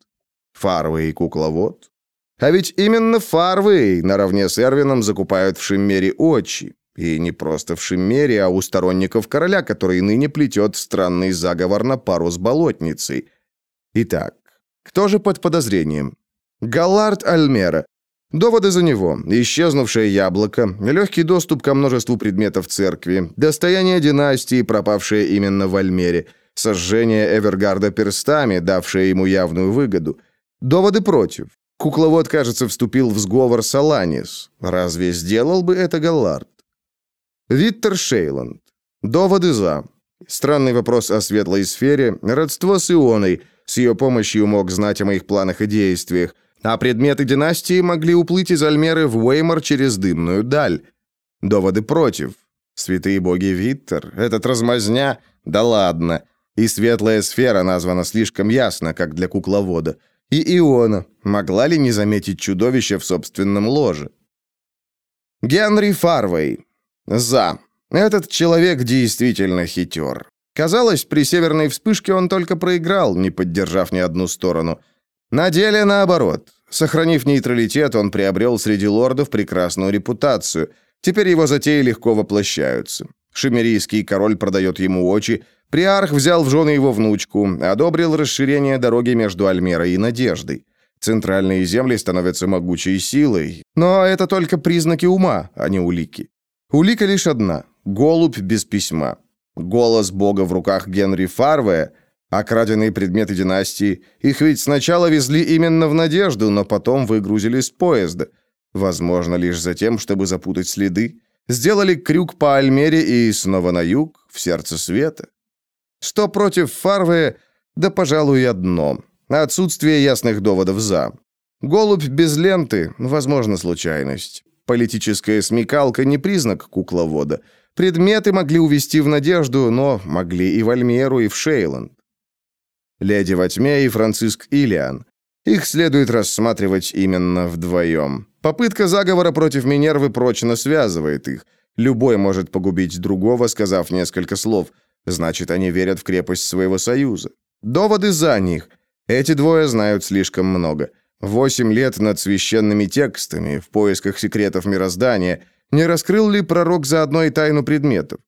Фарвей кукловод. А ведь именно Фарвей наравне с Эрвином закупают в Шиммере очи. И не просто в Шиммере, а у сторонников короля, который ныне плетет странный заговор на пару с болотницей. Итак, кто же под подозрением? Галлард Альмера. Доводы за него. Исчезнувшее яблоко, легкий доступ ко множеству предметов церкви, достояние династии, пропавшее именно в Альмере, сожжение Эвергарда перстами, давшее ему явную выгоду. Доводы против. Кукловод, кажется, вступил в сговор с Аланис. Разве сделал бы это Галлард? Виттер Шейланд. Доводы за. Странный вопрос о светлой сфере, родство с Ионой, с ее помощью мог знать о моих планах и действиях, а предметы династии могли уплыть из Альмеры в Уэймор через дымную даль. Доводы против. Святые боги Виттер, этот размазня, да ладно. И светлая сфера названа слишком ясно, как для кукловода. И Иона. Могла ли не заметить чудовище в собственном ложе? Генри Фарвей. За. Этот человек действительно хитер. Казалось, при северной вспышке он только проиграл, не поддержав ни одну сторону. На деле наоборот. Сохранив нейтралитет, он приобрел среди лордов прекрасную репутацию. Теперь его затеи легко воплощаются. Шимерийский король продает ему очи, Приарх взял в жены его внучку, одобрил расширение дороги между Альмерой и Надеждой. Центральные земли становятся могучей силой, но это только признаки ума, а не улики. Улика лишь одна – голубь без письма. Голос бога в руках Генри Фарвея, окраденные предметы династии, их ведь сначала везли именно в Надежду, но потом выгрузили с поезда. Возможно, лишь за тем, чтобы запутать следы. Сделали крюк по Альмере и снова на юг, в сердце света. Что против Фарвы, да, пожалуй, одно. Отсутствие ясных доводов «за». Голубь без ленты, возможно, случайность. Политическая смекалка не признак кукловода. Предметы могли увести в надежду, но могли и в Альмеру, и в Шейланд. Леди во тьме и Франциск Илиан. Их следует рассматривать именно вдвоем. Попытка заговора против Минервы прочно связывает их. Любой может погубить другого, сказав несколько слов – Значит, они верят в крепость своего союза. Доводы за них. Эти двое знают слишком много. Восемь лет над священными текстами, в поисках секретов мироздания. Не раскрыл ли пророк заодно и тайну предметов?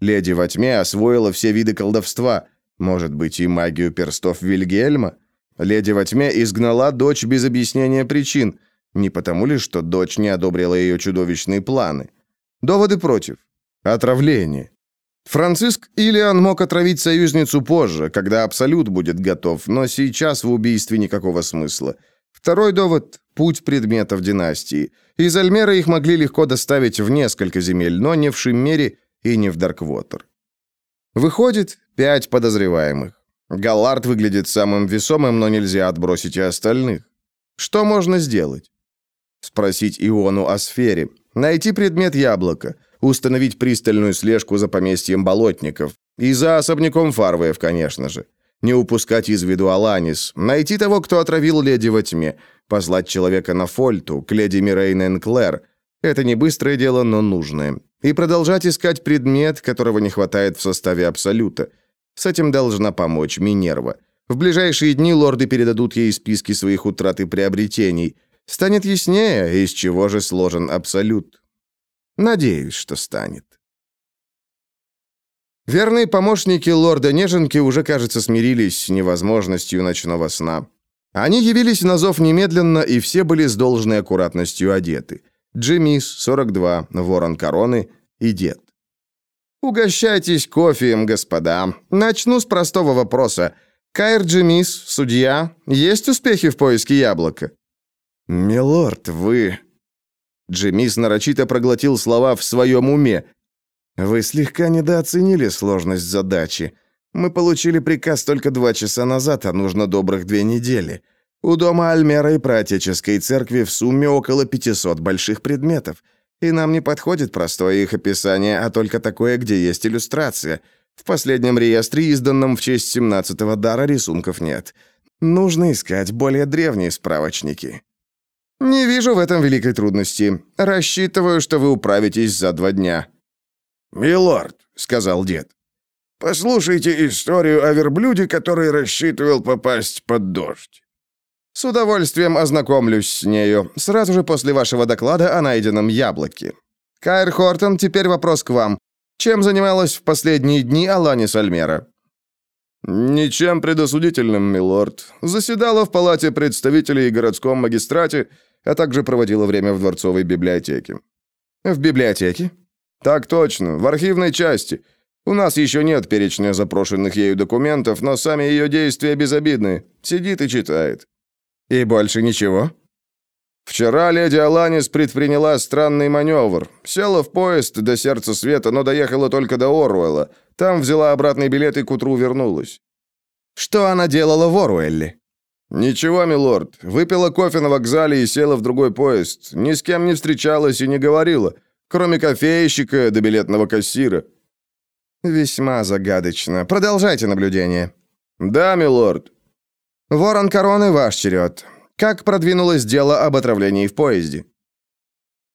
Леди во тьме освоила все виды колдовства. Может быть, и магию перстов Вильгельма? Леди во тьме изгнала дочь без объяснения причин. Не потому ли, что дочь не одобрила ее чудовищные планы? Доводы против. Отравление. Франциск Илиан мог отравить союзницу позже, когда Абсолют будет готов, но сейчас в убийстве никакого смысла. Второй довод – путь предметов династии. Из Альмера их могли легко доставить в несколько земель, но не в Шиммере и не в Дарквотер. Выходит, пять подозреваемых. Галлард выглядит самым весомым, но нельзя отбросить и остальных. Что можно сделать? Спросить Иону о сфере. Найти предмет яблока – установить пристальную слежку за поместьем болотников. И за особняком Фарвеев, конечно же. Не упускать из виду Аланис. Найти того, кто отравил леди во тьме. Послать человека на Фольту, к леди Мирейн Энклер. Это не быстрое дело, но нужное. И продолжать искать предмет, которого не хватает в составе Абсолюта. С этим должна помочь Минерва. В ближайшие дни лорды передадут ей списки своих утрат и приобретений. Станет яснее, из чего же сложен Абсолют. Надеюсь, что станет. Верные помощники лорда Неженки уже, кажется, смирились с невозможностью ночного сна. Они явились на зов немедленно, и все были с должной аккуратностью одеты. Джимис, 42, Ворон Короны и Дед. «Угощайтесь кофеем, господа. Начну с простого вопроса. Кайр Джимис, судья, есть успехи в поиске яблока?» «Милорд, вы...» Джимис нарочито проглотил слова в своем уме. «Вы слегка недооценили сложность задачи. Мы получили приказ только два часа назад, а нужно добрых две недели. У дома Альмера и Праотеческой церкви в сумме около 500 больших предметов. И нам не подходит простое их описание, а только такое, где есть иллюстрация. В последнем реестре, изданном в честь 17-го дара, рисунков нет. Нужно искать более древние справочники. Не вижу в этом великой трудности. Рассчитываю, что вы управитесь за два дня. «Милорд», — сказал дед, — «послушайте историю о верблюде, который рассчитывал попасть под дождь. С удовольствием ознакомлюсь с нею, сразу же после вашего доклада о найденном яблоке. Кайр Хортон, теперь вопрос к вам. Чем занималась в последние дни Аланис Альмера?» «Ничем предосудительным, милорд. Заседала в палате представителей и городском магистрате, а также проводила время в дворцовой библиотеке». «В библиотеке?» «Так точно, в архивной части. У нас еще нет перечня запрошенных ею документов, но сами ее действия безобидны. Сидит и читает». «И больше ничего?» «Вчера леди Аланис предприняла странный маневр. Села в поезд до Сердца Света, но доехала только до Оруэлла. Там взяла обратный билет и к утру вернулась». «Что она делала в Оруэлле?» «Ничего, милорд. Выпила кофе на вокзале и села в другой поезд. Ни с кем не встречалась и не говорила, кроме кофейщика до билетного кассира». «Весьма загадочно. Продолжайте наблюдение». «Да, милорд». «Ворон Короны, ваш черед. Как продвинулось дело об отравлении в поезде?»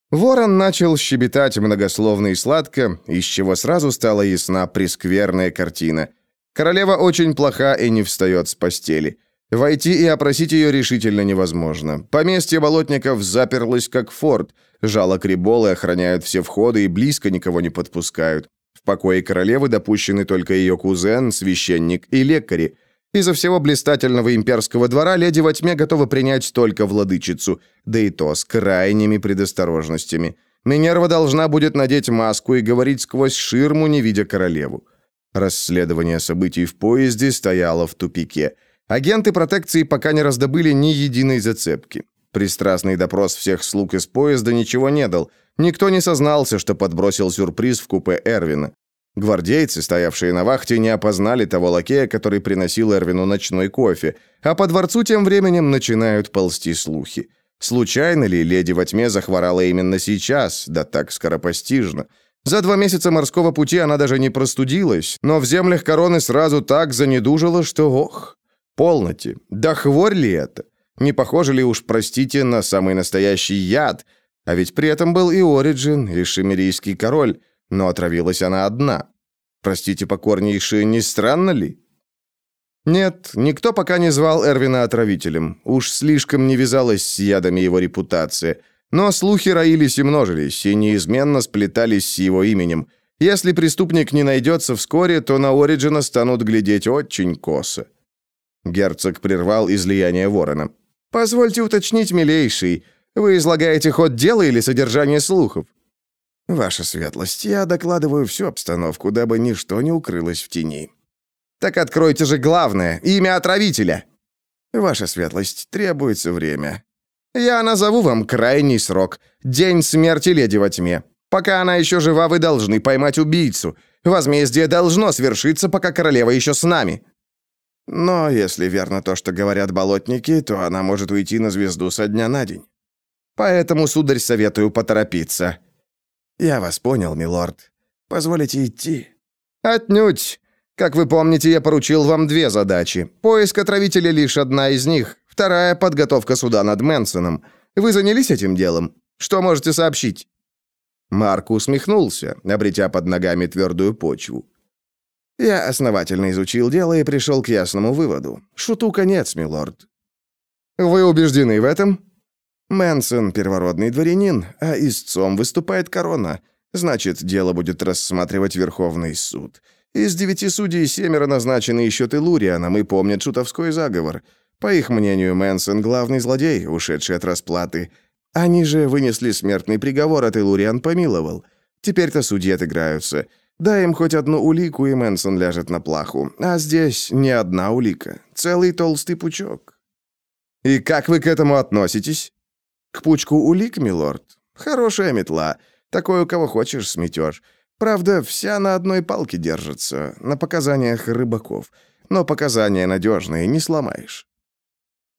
Ворон начал щебетать многословно и сладко, из чего сразу стала ясна прескверная картина. Королева очень плоха и не встает с постели. Войти и опросить ее решительно невозможно. Поместье болотников заперлось как форт. Жало криболы охраняют все входы и близко никого не подпускают. В покое королевы допущены только ее кузен, священник и лекари – из-за всего блистательного имперского двора леди во тьме готова принять только владычицу, да и то с крайними предосторожностями. Минерва должна будет надеть маску и говорить сквозь ширму, не видя королеву. Расследование событий в поезде стояло в тупике. Агенты протекции пока не раздобыли ни единой зацепки. Пристрастный допрос всех слуг из поезда ничего не дал. Никто не сознался, что подбросил сюрприз в купе Эрвина. Гвардейцы, стоявшие на вахте, не опознали того лакея, который приносил Эрвину ночной кофе, а по дворцу тем временем начинают ползти слухи. Случайно ли леди во тьме захворала именно сейчас, да так скоропостижно? За два месяца морского пути она даже не простудилась, но в землях короны сразу так занедужила, что ох, полноте, да хворь ли это? Не похоже ли уж, простите, на самый настоящий яд? А ведь при этом был и Ориджин, и Шимерийский король, но отравилась она одна. Простите, покорнейшие, не странно ли? Нет, никто пока не звал Эрвина отравителем. Уж слишком не вязалась с ядами его репутация. Но слухи роились и множились, и неизменно сплетались с его именем. Если преступник не найдется вскоре, то на Ориджина станут глядеть очень косо. Герцог прервал излияние ворона. «Позвольте уточнить, милейший, вы излагаете ход дела или содержание слухов?» «Ваша светлость, я докладываю всю обстановку, дабы ничто не укрылось в тени». «Так откройте же главное, имя отравителя». «Ваша светлость, требуется время». «Я назову вам крайний срок. День смерти леди во тьме. Пока она еще жива, вы должны поймать убийцу. Возмездие должно свершиться, пока королева еще с нами». «Но если верно то, что говорят болотники, то она может уйти на звезду со дня на день». «Поэтому, сударь, советую поторопиться». «Я вас понял, милорд. Позволите идти?» «Отнюдь. Как вы помните, я поручил вам две задачи. Поиск отравителя лишь одна из них. Вторая — подготовка суда над Мэнсоном. Вы занялись этим делом? Что можете сообщить?» Марк усмехнулся, обретя под ногами твердую почву. «Я основательно изучил дело и пришел к ясному выводу. Шуту конец, милорд». «Вы убеждены в этом?» Мэнсон – первородный дворянин, а истцом выступает корона. Значит, дело будет рассматривать Верховный суд. Из девяти судей семеро назначены еще Телурианом и помнят шутовской заговор. По их мнению, Мэнсон – главный злодей, ушедший от расплаты. Они же вынесли смертный приговор, а Тейлуриан помиловал. Теперь-то судьи отыграются. Дай им хоть одну улику, и Мэнсон ляжет на плаху. А здесь не одна улика, целый толстый пучок. И как вы к этому относитесь? К пучку улик, милорд? Хорошая метла. Такой, у кого хочешь, сметешь. Правда, вся на одной палке держится, на показаниях рыбаков. Но показания надежные, не сломаешь.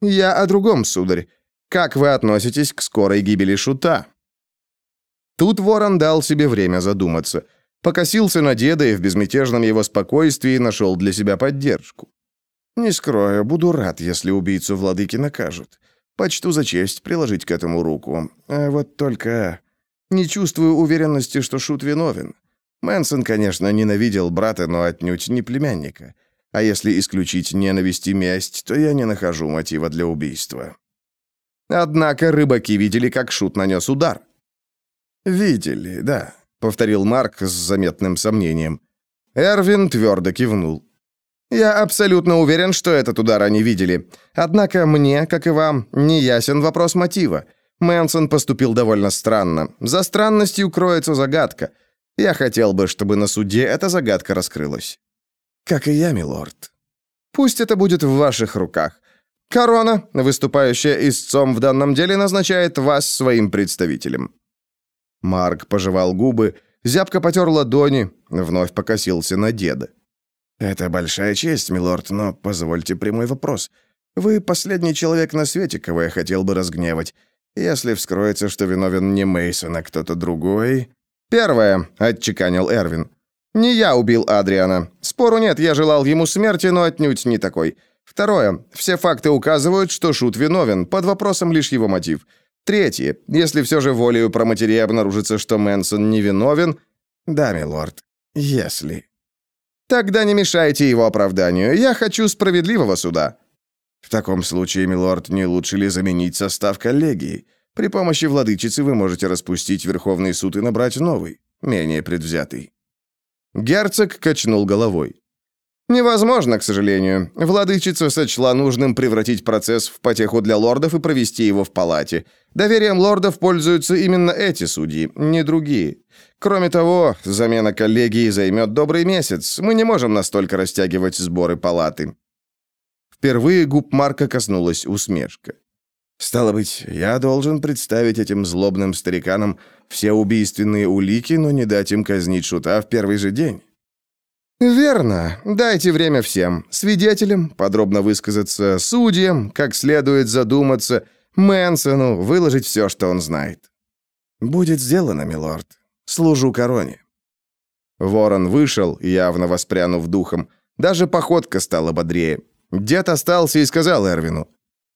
Я о другом, сударь. Как вы относитесь к скорой гибели шута? Тут ворон дал себе время задуматься – Покосился на деда и в безмятежном его спокойствии нашел для себя поддержку. «Не скрою, буду рад, если убийцу владыки накажут. Почту за честь приложить к этому руку. А вот только не чувствую уверенности, что Шут виновен. Мэнсон, конечно, ненавидел брата, но отнюдь не племянника. А если исключить ненависть и месть, то я не нахожу мотива для убийства». Однако рыбаки видели, как Шут нанес удар. «Видели, да. — повторил Марк с заметным сомнением. Эрвин твердо кивнул. «Я абсолютно уверен, что этот удар они видели. Однако мне, как и вам, не ясен вопрос мотива. Мэнсон поступил довольно странно. За странностью кроется загадка. Я хотел бы, чтобы на суде эта загадка раскрылась». «Как и я, милорд». «Пусть это будет в ваших руках. Корона, выступающая истцом в данном деле, назначает вас своим представителем». Марк пожевал губы, зябко потер ладони, вновь покосился на деда. «Это большая честь, милорд, но позвольте прямой вопрос. Вы последний человек на свете, кого я хотел бы разгневать. Если вскроется, что виновен не Мейсон, а кто-то другой...» «Первое», — отчеканил Эрвин. «Не я убил Адриана. Спору нет, я желал ему смерти, но отнюдь не такой. Второе. Все факты указывают, что Шут виновен, под вопросом лишь его мотив. Третье. Если все же волею про проматерей обнаружится, что Мэнсон невиновен... Да, милорд, если... Тогда не мешайте его оправданию. Я хочу справедливого суда. В таком случае, милорд, не лучше ли заменить состав коллегии? При помощи владычицы вы можете распустить Верховный суд и набрать новый, менее предвзятый. Герцог качнул головой. «Невозможно, к сожалению. Владычица сочла нужным превратить процесс в потеху для лордов и провести его в палате. Доверием лордов пользуются именно эти судьи, не другие. Кроме того, замена коллегии займет добрый месяц. Мы не можем настолько растягивать сборы палаты». Впервые губ Марка коснулась усмешка. «Стало быть, я должен представить этим злобным стариканам все убийственные улики, но не дать им казнить шута в первый же день». «Верно. Дайте время всем. Свидетелям, подробно высказаться, судьям, как следует задуматься, Мэнсону, выложить все, что он знает». «Будет сделано, милорд. Служу короне». Ворон вышел, явно воспрянув духом. Даже походка стала бодрее. Дед остался и сказал Эрвину.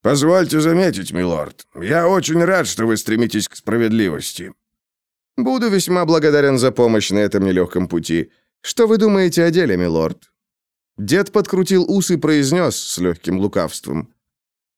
«Позвольте заметить, милорд, я очень рад, что вы стремитесь к справедливости». «Буду весьма благодарен за помощь на этом нелегком пути». «Что вы думаете о деле, милорд?» Дед подкрутил ус и произнес с легким лукавством.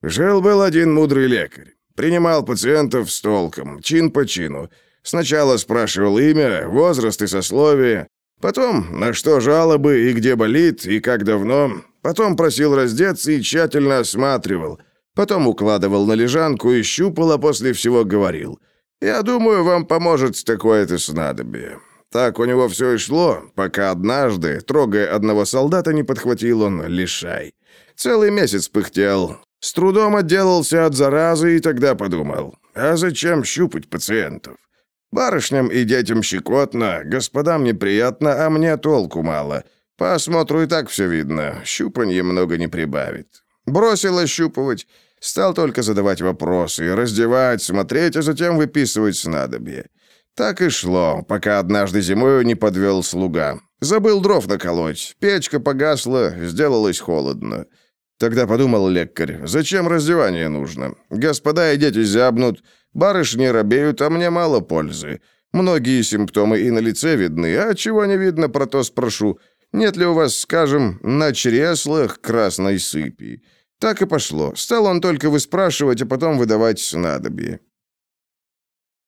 «Жил-был один мудрый лекарь. Принимал пациентов с толком, чин по чину. Сначала спрашивал имя, возраст и сословие, потом на что жалобы и где болит, и как давно, потом просил раздеться и тщательно осматривал, потом укладывал на лежанку и щупал, а после всего говорил. «Я думаю, вам поможет такое-то снадобье. Так у него все и шло, пока однажды, трогая одного солдата, не подхватил он лишай. Целый месяц пыхтел. С трудом отделался от заразы и тогда подумал, а зачем щупать пациентов? Барышням и детям щекотно, господам неприятно, а мне толку мало. По осмотру и так все видно, щупанье много не прибавит. Бросил ощупывать, стал только задавать вопросы, раздевать, смотреть, а затем выписывать снадобье. Так и шло, пока однажды зимою не подвел слуга. Забыл дров наколоть, печка погасла, сделалось холодно. Тогда подумал лекарь, зачем раздевание нужно? Господа и дети зябнут, барышни робеют, а мне мало пользы. Многие симптомы и на лице видны, а чего не видно, про то спрошу. Нет ли у вас, скажем, на чреслах красной сыпи? Так и пошло. Стал он только выспрашивать, а потом выдавать снадобье.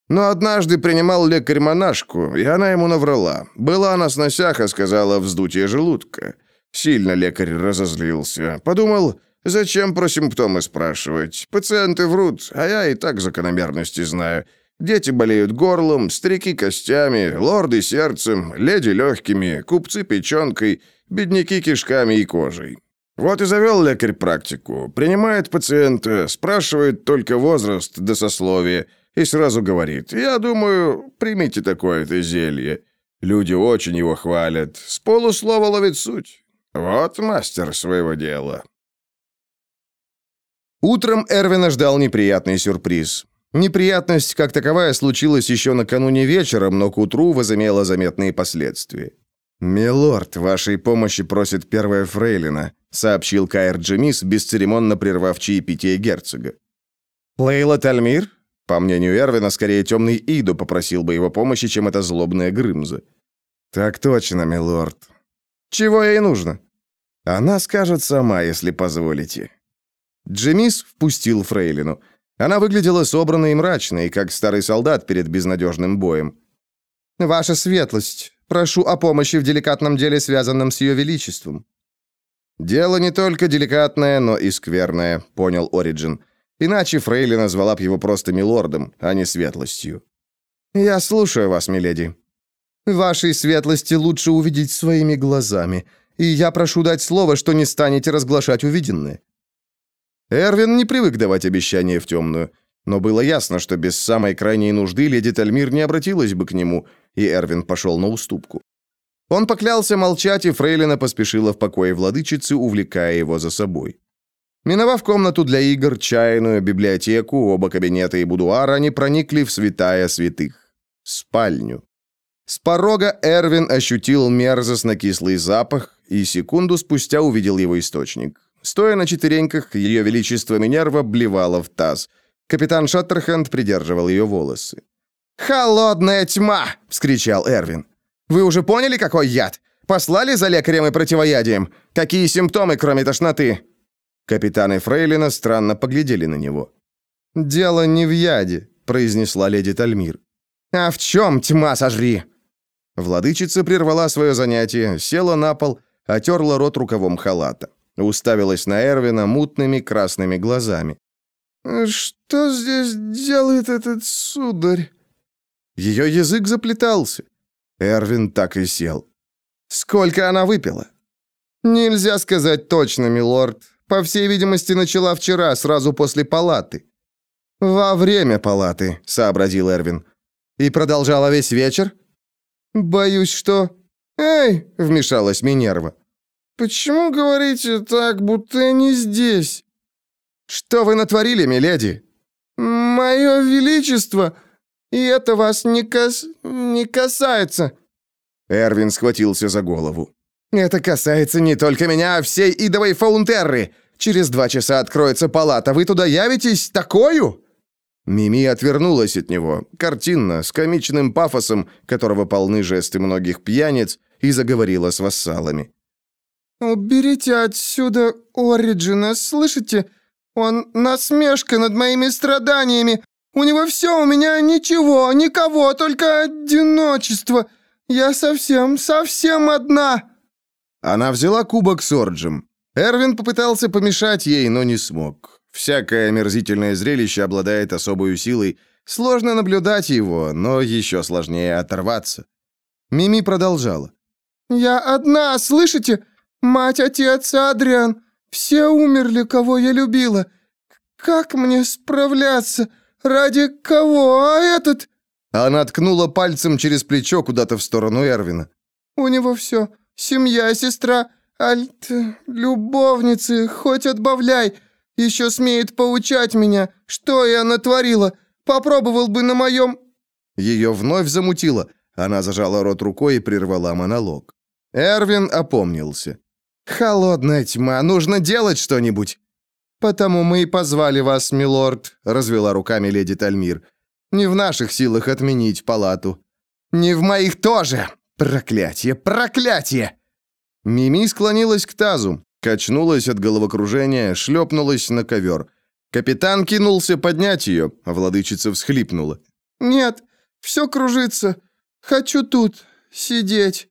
Но однажды принимал лекарь монашку, и она ему наврала. Была на сносях, а сказала вздутие желудка. Сильно лекарь разозлился. Подумал, Зачем про симптомы спрашивать? Пациенты врут, а я и так закономерности знаю. Дети болеют горлом, старики костями, лорды сердцем, леди легкими, купцы печенкой, бедняки кишками и кожей. Вот и завел лекарь практику. Принимает пациента, спрашивает только возраст до сословия и сразу говорит, «Я думаю, примите такое-то зелье». Люди очень его хвалят. С полуслова ловит суть. Вот мастер своего дела. Утром Эрвина ждал неприятный сюрприз. Неприятность, как таковая, случилась еще накануне вечером, но к утру возымела заметные последствия. «Милорд, вашей помощи просит первая фрейлина», сообщил Каэр Джемис, бесцеремонно прервав чаепитие герцога. «Лейла Тальмир?» По мнению Эрвина, скорее темный Иду попросил бы его помощи, чем эта злобная Грымза. «Так точно, милорд. Чего ей нужно?» «Она скажет сама, если позволите». Джемис впустил фрейлину. Она выглядела собранной и мрачной, как старый солдат перед безнадежным боем. «Ваша светлость, прошу о помощи в деликатном деле, связанном с ее величеством». «Дело не только деликатное, но и скверное», — понял Ориджин. Иначе Фрейли назвала б его просто милордом, а не светлостью. «Я слушаю вас, миледи. Вашей светлости лучше увидеть своими глазами, и я прошу дать слово, что не станете разглашать увиденное». Эрвин не привык давать обещания в темную, но было ясно, что без самой крайней нужды леди Тальмир не обратилась бы к нему, и Эрвин пошел на уступку. Он поклялся молчать, и Фрейлина поспешила в покое владычицы, увлекая его за собой. Миновав комнату для игр, чайную, библиотеку, оба кабинета и будуар, они проникли в святая святых — спальню. С порога Эрвин ощутил мерзостно-кислый запах и секунду спустя увидел его источник. Стоя на четвереньках, ее величество Минерва блевала в таз. Капитан Шаттерхенд придерживал ее волосы. «Холодная тьма!» — вскричал Эрвин. «Вы уже поняли, какой яд? Послали за лекарем и противоядием? Какие симптомы, кроме тошноты?» Капитан и Фрейлина странно поглядели на него. «Дело не в яде», — произнесла леди Тальмир. «А в чем, тьма сожри?» Владычица прервала свое занятие, села на пол, отерла рот рукавом халата. Уставилась на Эрвина мутными красными глазами. «Что здесь делает этот сударь?» Ее язык заплетался. Эрвин так и сел. «Сколько она выпила?» «Нельзя сказать точно, милорд. По всей видимости, начала вчера, сразу после палаты». «Во время палаты», — сообразил Эрвин. «И продолжала весь вечер?» «Боюсь, что...» «Эй!» — вмешалась Минерва. «Почему говорите так, будто я не здесь?» «Что вы натворили, миледи?» «Мое величество, и это вас не, кас... не касается». Эрвин схватился за голову. «Это касается не только меня, а всей идовой фаунтерры. Через два часа откроется палата. Вы туда явитесь такою?» Мими отвернулась от него, картинно, с комичным пафосом, которого полны жесты многих пьяниц, и заговорила с вассалами. «Уберите отсюда Ориджина, слышите? Он насмешка над моими страданиями. У него все, у меня ничего, никого, только одиночество. Я совсем, совсем одна». Она взяла кубок с Орджем. Эрвин попытался помешать ей, но не смог. Всякое омерзительное зрелище обладает особой силой. Сложно наблюдать его, но еще сложнее оторваться. Мими продолжала. «Я одна, слышите? Мать, отец, Адриан, все умерли, кого я любила. Как мне справляться? Ради кого? А этот...» Она ткнула пальцем через плечо куда-то в сторону Эрвина. «У него все. Семья, сестра, альт... любовницы, хоть отбавляй. Еще смеет поучать меня. Что я натворила? Попробовал бы на моем...» Ее вновь замутило. Она зажала рот рукой и прервала монолог. Эрвин опомнился. «Холодная тьма, нужно делать что-нибудь!» «Потому мы и позвали вас, милорд», — развела руками леди Тальмир. «Не в наших силах отменить палату». «Не в моих тоже! Проклятие, проклятие!» Мими склонилась к тазу, качнулась от головокружения, шлепнулась на ковер. Капитан кинулся поднять ее, а владычица всхлипнула. «Нет, все кружится. Хочу тут сидеть.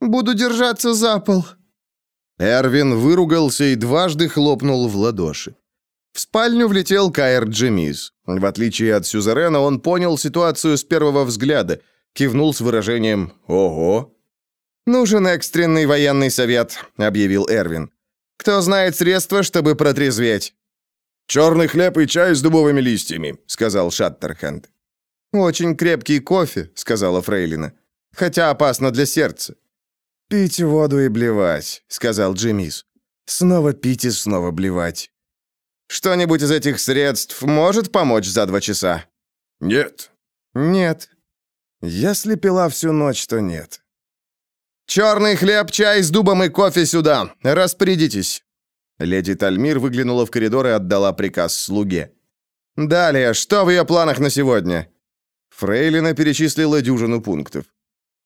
Буду держаться за пол». Эрвин выругался и дважды хлопнул в ладоши. В спальню влетел Каэр Джемис. В отличие от Сюзерена, он понял ситуацию с первого взгляда, кивнул с выражением «Ого». «Нужен экстренный военный совет», — объявил Эрвин. «Кто знает средства, чтобы протрезветь?» «Черный хлеб и чай с дубовыми листьями», — сказал Шаттерхенд. «Очень крепкий кофе», — сказала Фрейлина. «Хотя опасно для сердца». «Пить воду и блевать», — сказал Джимис. «Снова пить и снова блевать». «Что-нибудь из этих средств может помочь за два часа?» «Нет». «Нет». «Если пила всю ночь, то нет». «Черный хлеб, чай с дубом и кофе сюда! Распорядитесь!» Леди Тальмир выглянула в коридор и отдала приказ слуге. «Далее, что в ее планах на сегодня?» Фрейлина перечислила дюжину пунктов.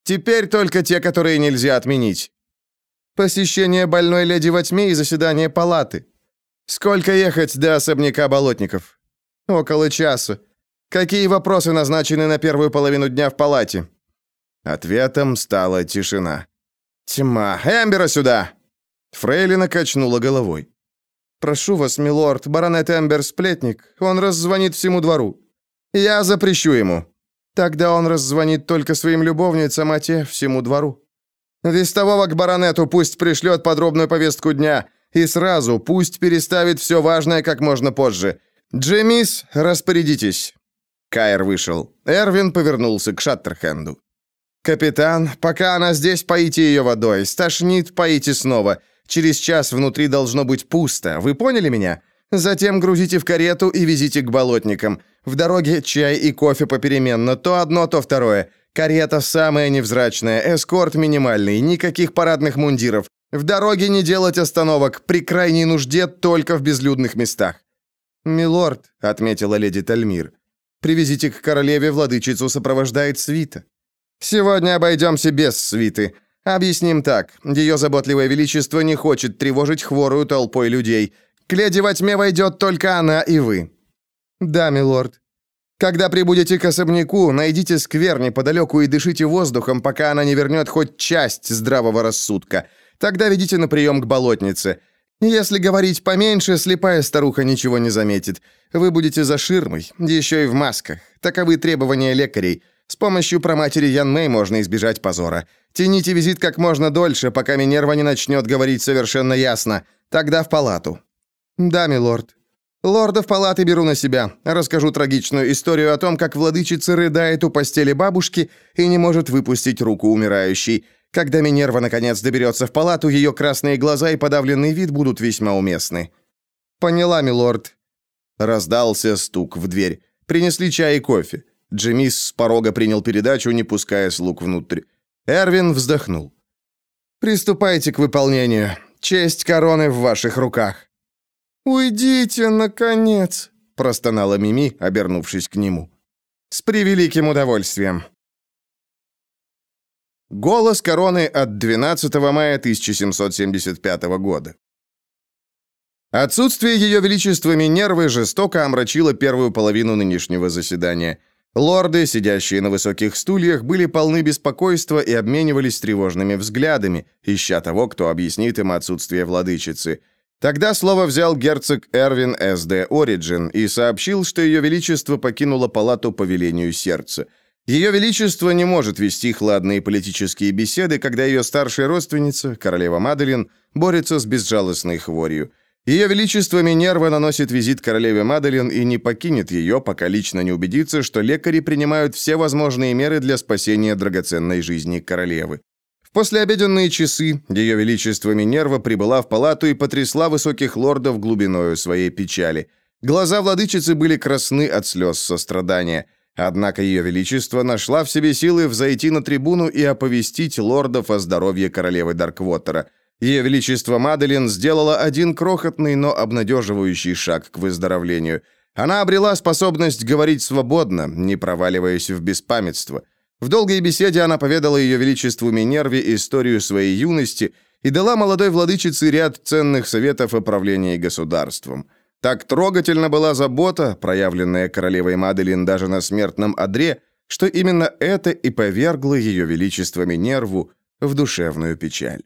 «Теперь только те, которые нельзя отменить. Посещение больной леди во тьме и заседание палаты. Сколько ехать до особняка болотников? Около часа. Какие вопросы назначены на первую половину дня в палате?» Ответом стала тишина. «Тьма! Эмбера сюда!» Фрейлина качнула головой. «Прошу вас, милорд, баронет Эмбер сплетник. Он раззвонит всему двору. Я запрещу ему. Тогда он раззвонит только своим любовницам, а те всему двору. Вестового к баронету пусть пришлет подробную повестку дня, и сразу пусть переставит все важное как можно позже. Джемис, распорядитесь». Кайр вышел. Эрвин повернулся к Шаттерхенду. «Капитан, пока она здесь, поите ее водой. Стошнит, поите снова. Через час внутри должно быть пусто. Вы поняли меня? Затем грузите в карету и везите к болотникам. В дороге чай и кофе попеременно, то одно, то второе. Карета самая невзрачная, эскорт минимальный, никаких парадных мундиров. В дороге не делать остановок, при крайней нужде только в безлюдных местах. «Милорд», — отметила леди Тальмир, — «привезите к королеве владычицу сопровождает свита». «Сегодня обойдемся без свиты. Объясним так. Ее заботливое величество не хочет тревожить хворую толпой людей. К леди во тьме войдет только она и вы». «Да, милорд». «Когда прибудете к особняку, найдите сквер неподалеку и дышите воздухом, пока она не вернет хоть часть здравого рассудка. Тогда ведите на прием к болотнице. Если говорить поменьше, слепая старуха ничего не заметит. Вы будете за ширмой, еще и в масках. Таковы требования лекарей. С помощью проматери Ян Мэй можно избежать позора. Тяните визит как можно дольше, пока Минерва не начнет говорить совершенно ясно. Тогда в палату». «Да, милорд». «Лордов палаты беру на себя. Расскажу трагичную историю о том, как владычица рыдает у постели бабушки и не может выпустить руку умирающей. Когда Минерва наконец доберется в палату, ее красные глаза и подавленный вид будут весьма уместны». «Поняла, милорд». Раздался стук в дверь. Принесли чай и кофе. Джемис с порога принял передачу, не пуская слуг внутрь. Эрвин вздохнул. «Приступайте к выполнению. Честь короны в ваших руках». «Уйдите, наконец!» – простонала Мими, обернувшись к нему. «С превеликим удовольствием!» Голос короны от 12 мая 1775 года. Отсутствие Ее Величества Минервы жестоко омрачило первую половину нынешнего заседания – Лорды, сидящие на высоких стульях, были полны беспокойства и обменивались тревожными взглядами, ища того, кто объяснит им отсутствие владычицы. Тогда слово взял герцог Эрвин С.Д. Ориджин и сообщил, что Ее Величество покинуло палату по велению сердца. Ее Величество не может вести хладные политические беседы, когда ее старшая родственница, королева Маделин, борется с безжалостной хворью. Ее Величество Минерва наносит визит королеве Маделин и не покинет ее, пока лично не убедится, что лекари принимают все возможные меры для спасения драгоценной жизни королевы. В послеобеденные часы Ее Величество Минерва прибыла в палату и потрясла высоких лордов глубиною своей печали. Глаза владычицы были красны от слез сострадания. Однако Ее Величество нашла в себе силы взойти на трибуну и оповестить лордов о здоровье королевы Дарквотера – ее Величество Маделин сделала один крохотный, но обнадеживающий шаг к выздоровлению. Она обрела способность говорить свободно, не проваливаясь в беспамятство. В долгой беседе она поведала Ее Величеству Минерве историю своей юности и дала молодой владычице ряд ценных советов о правлении государством. Так трогательна была забота, проявленная королевой Маделин даже на смертном одре, что именно это и повергло Ее Величество Минерву в душевную печаль.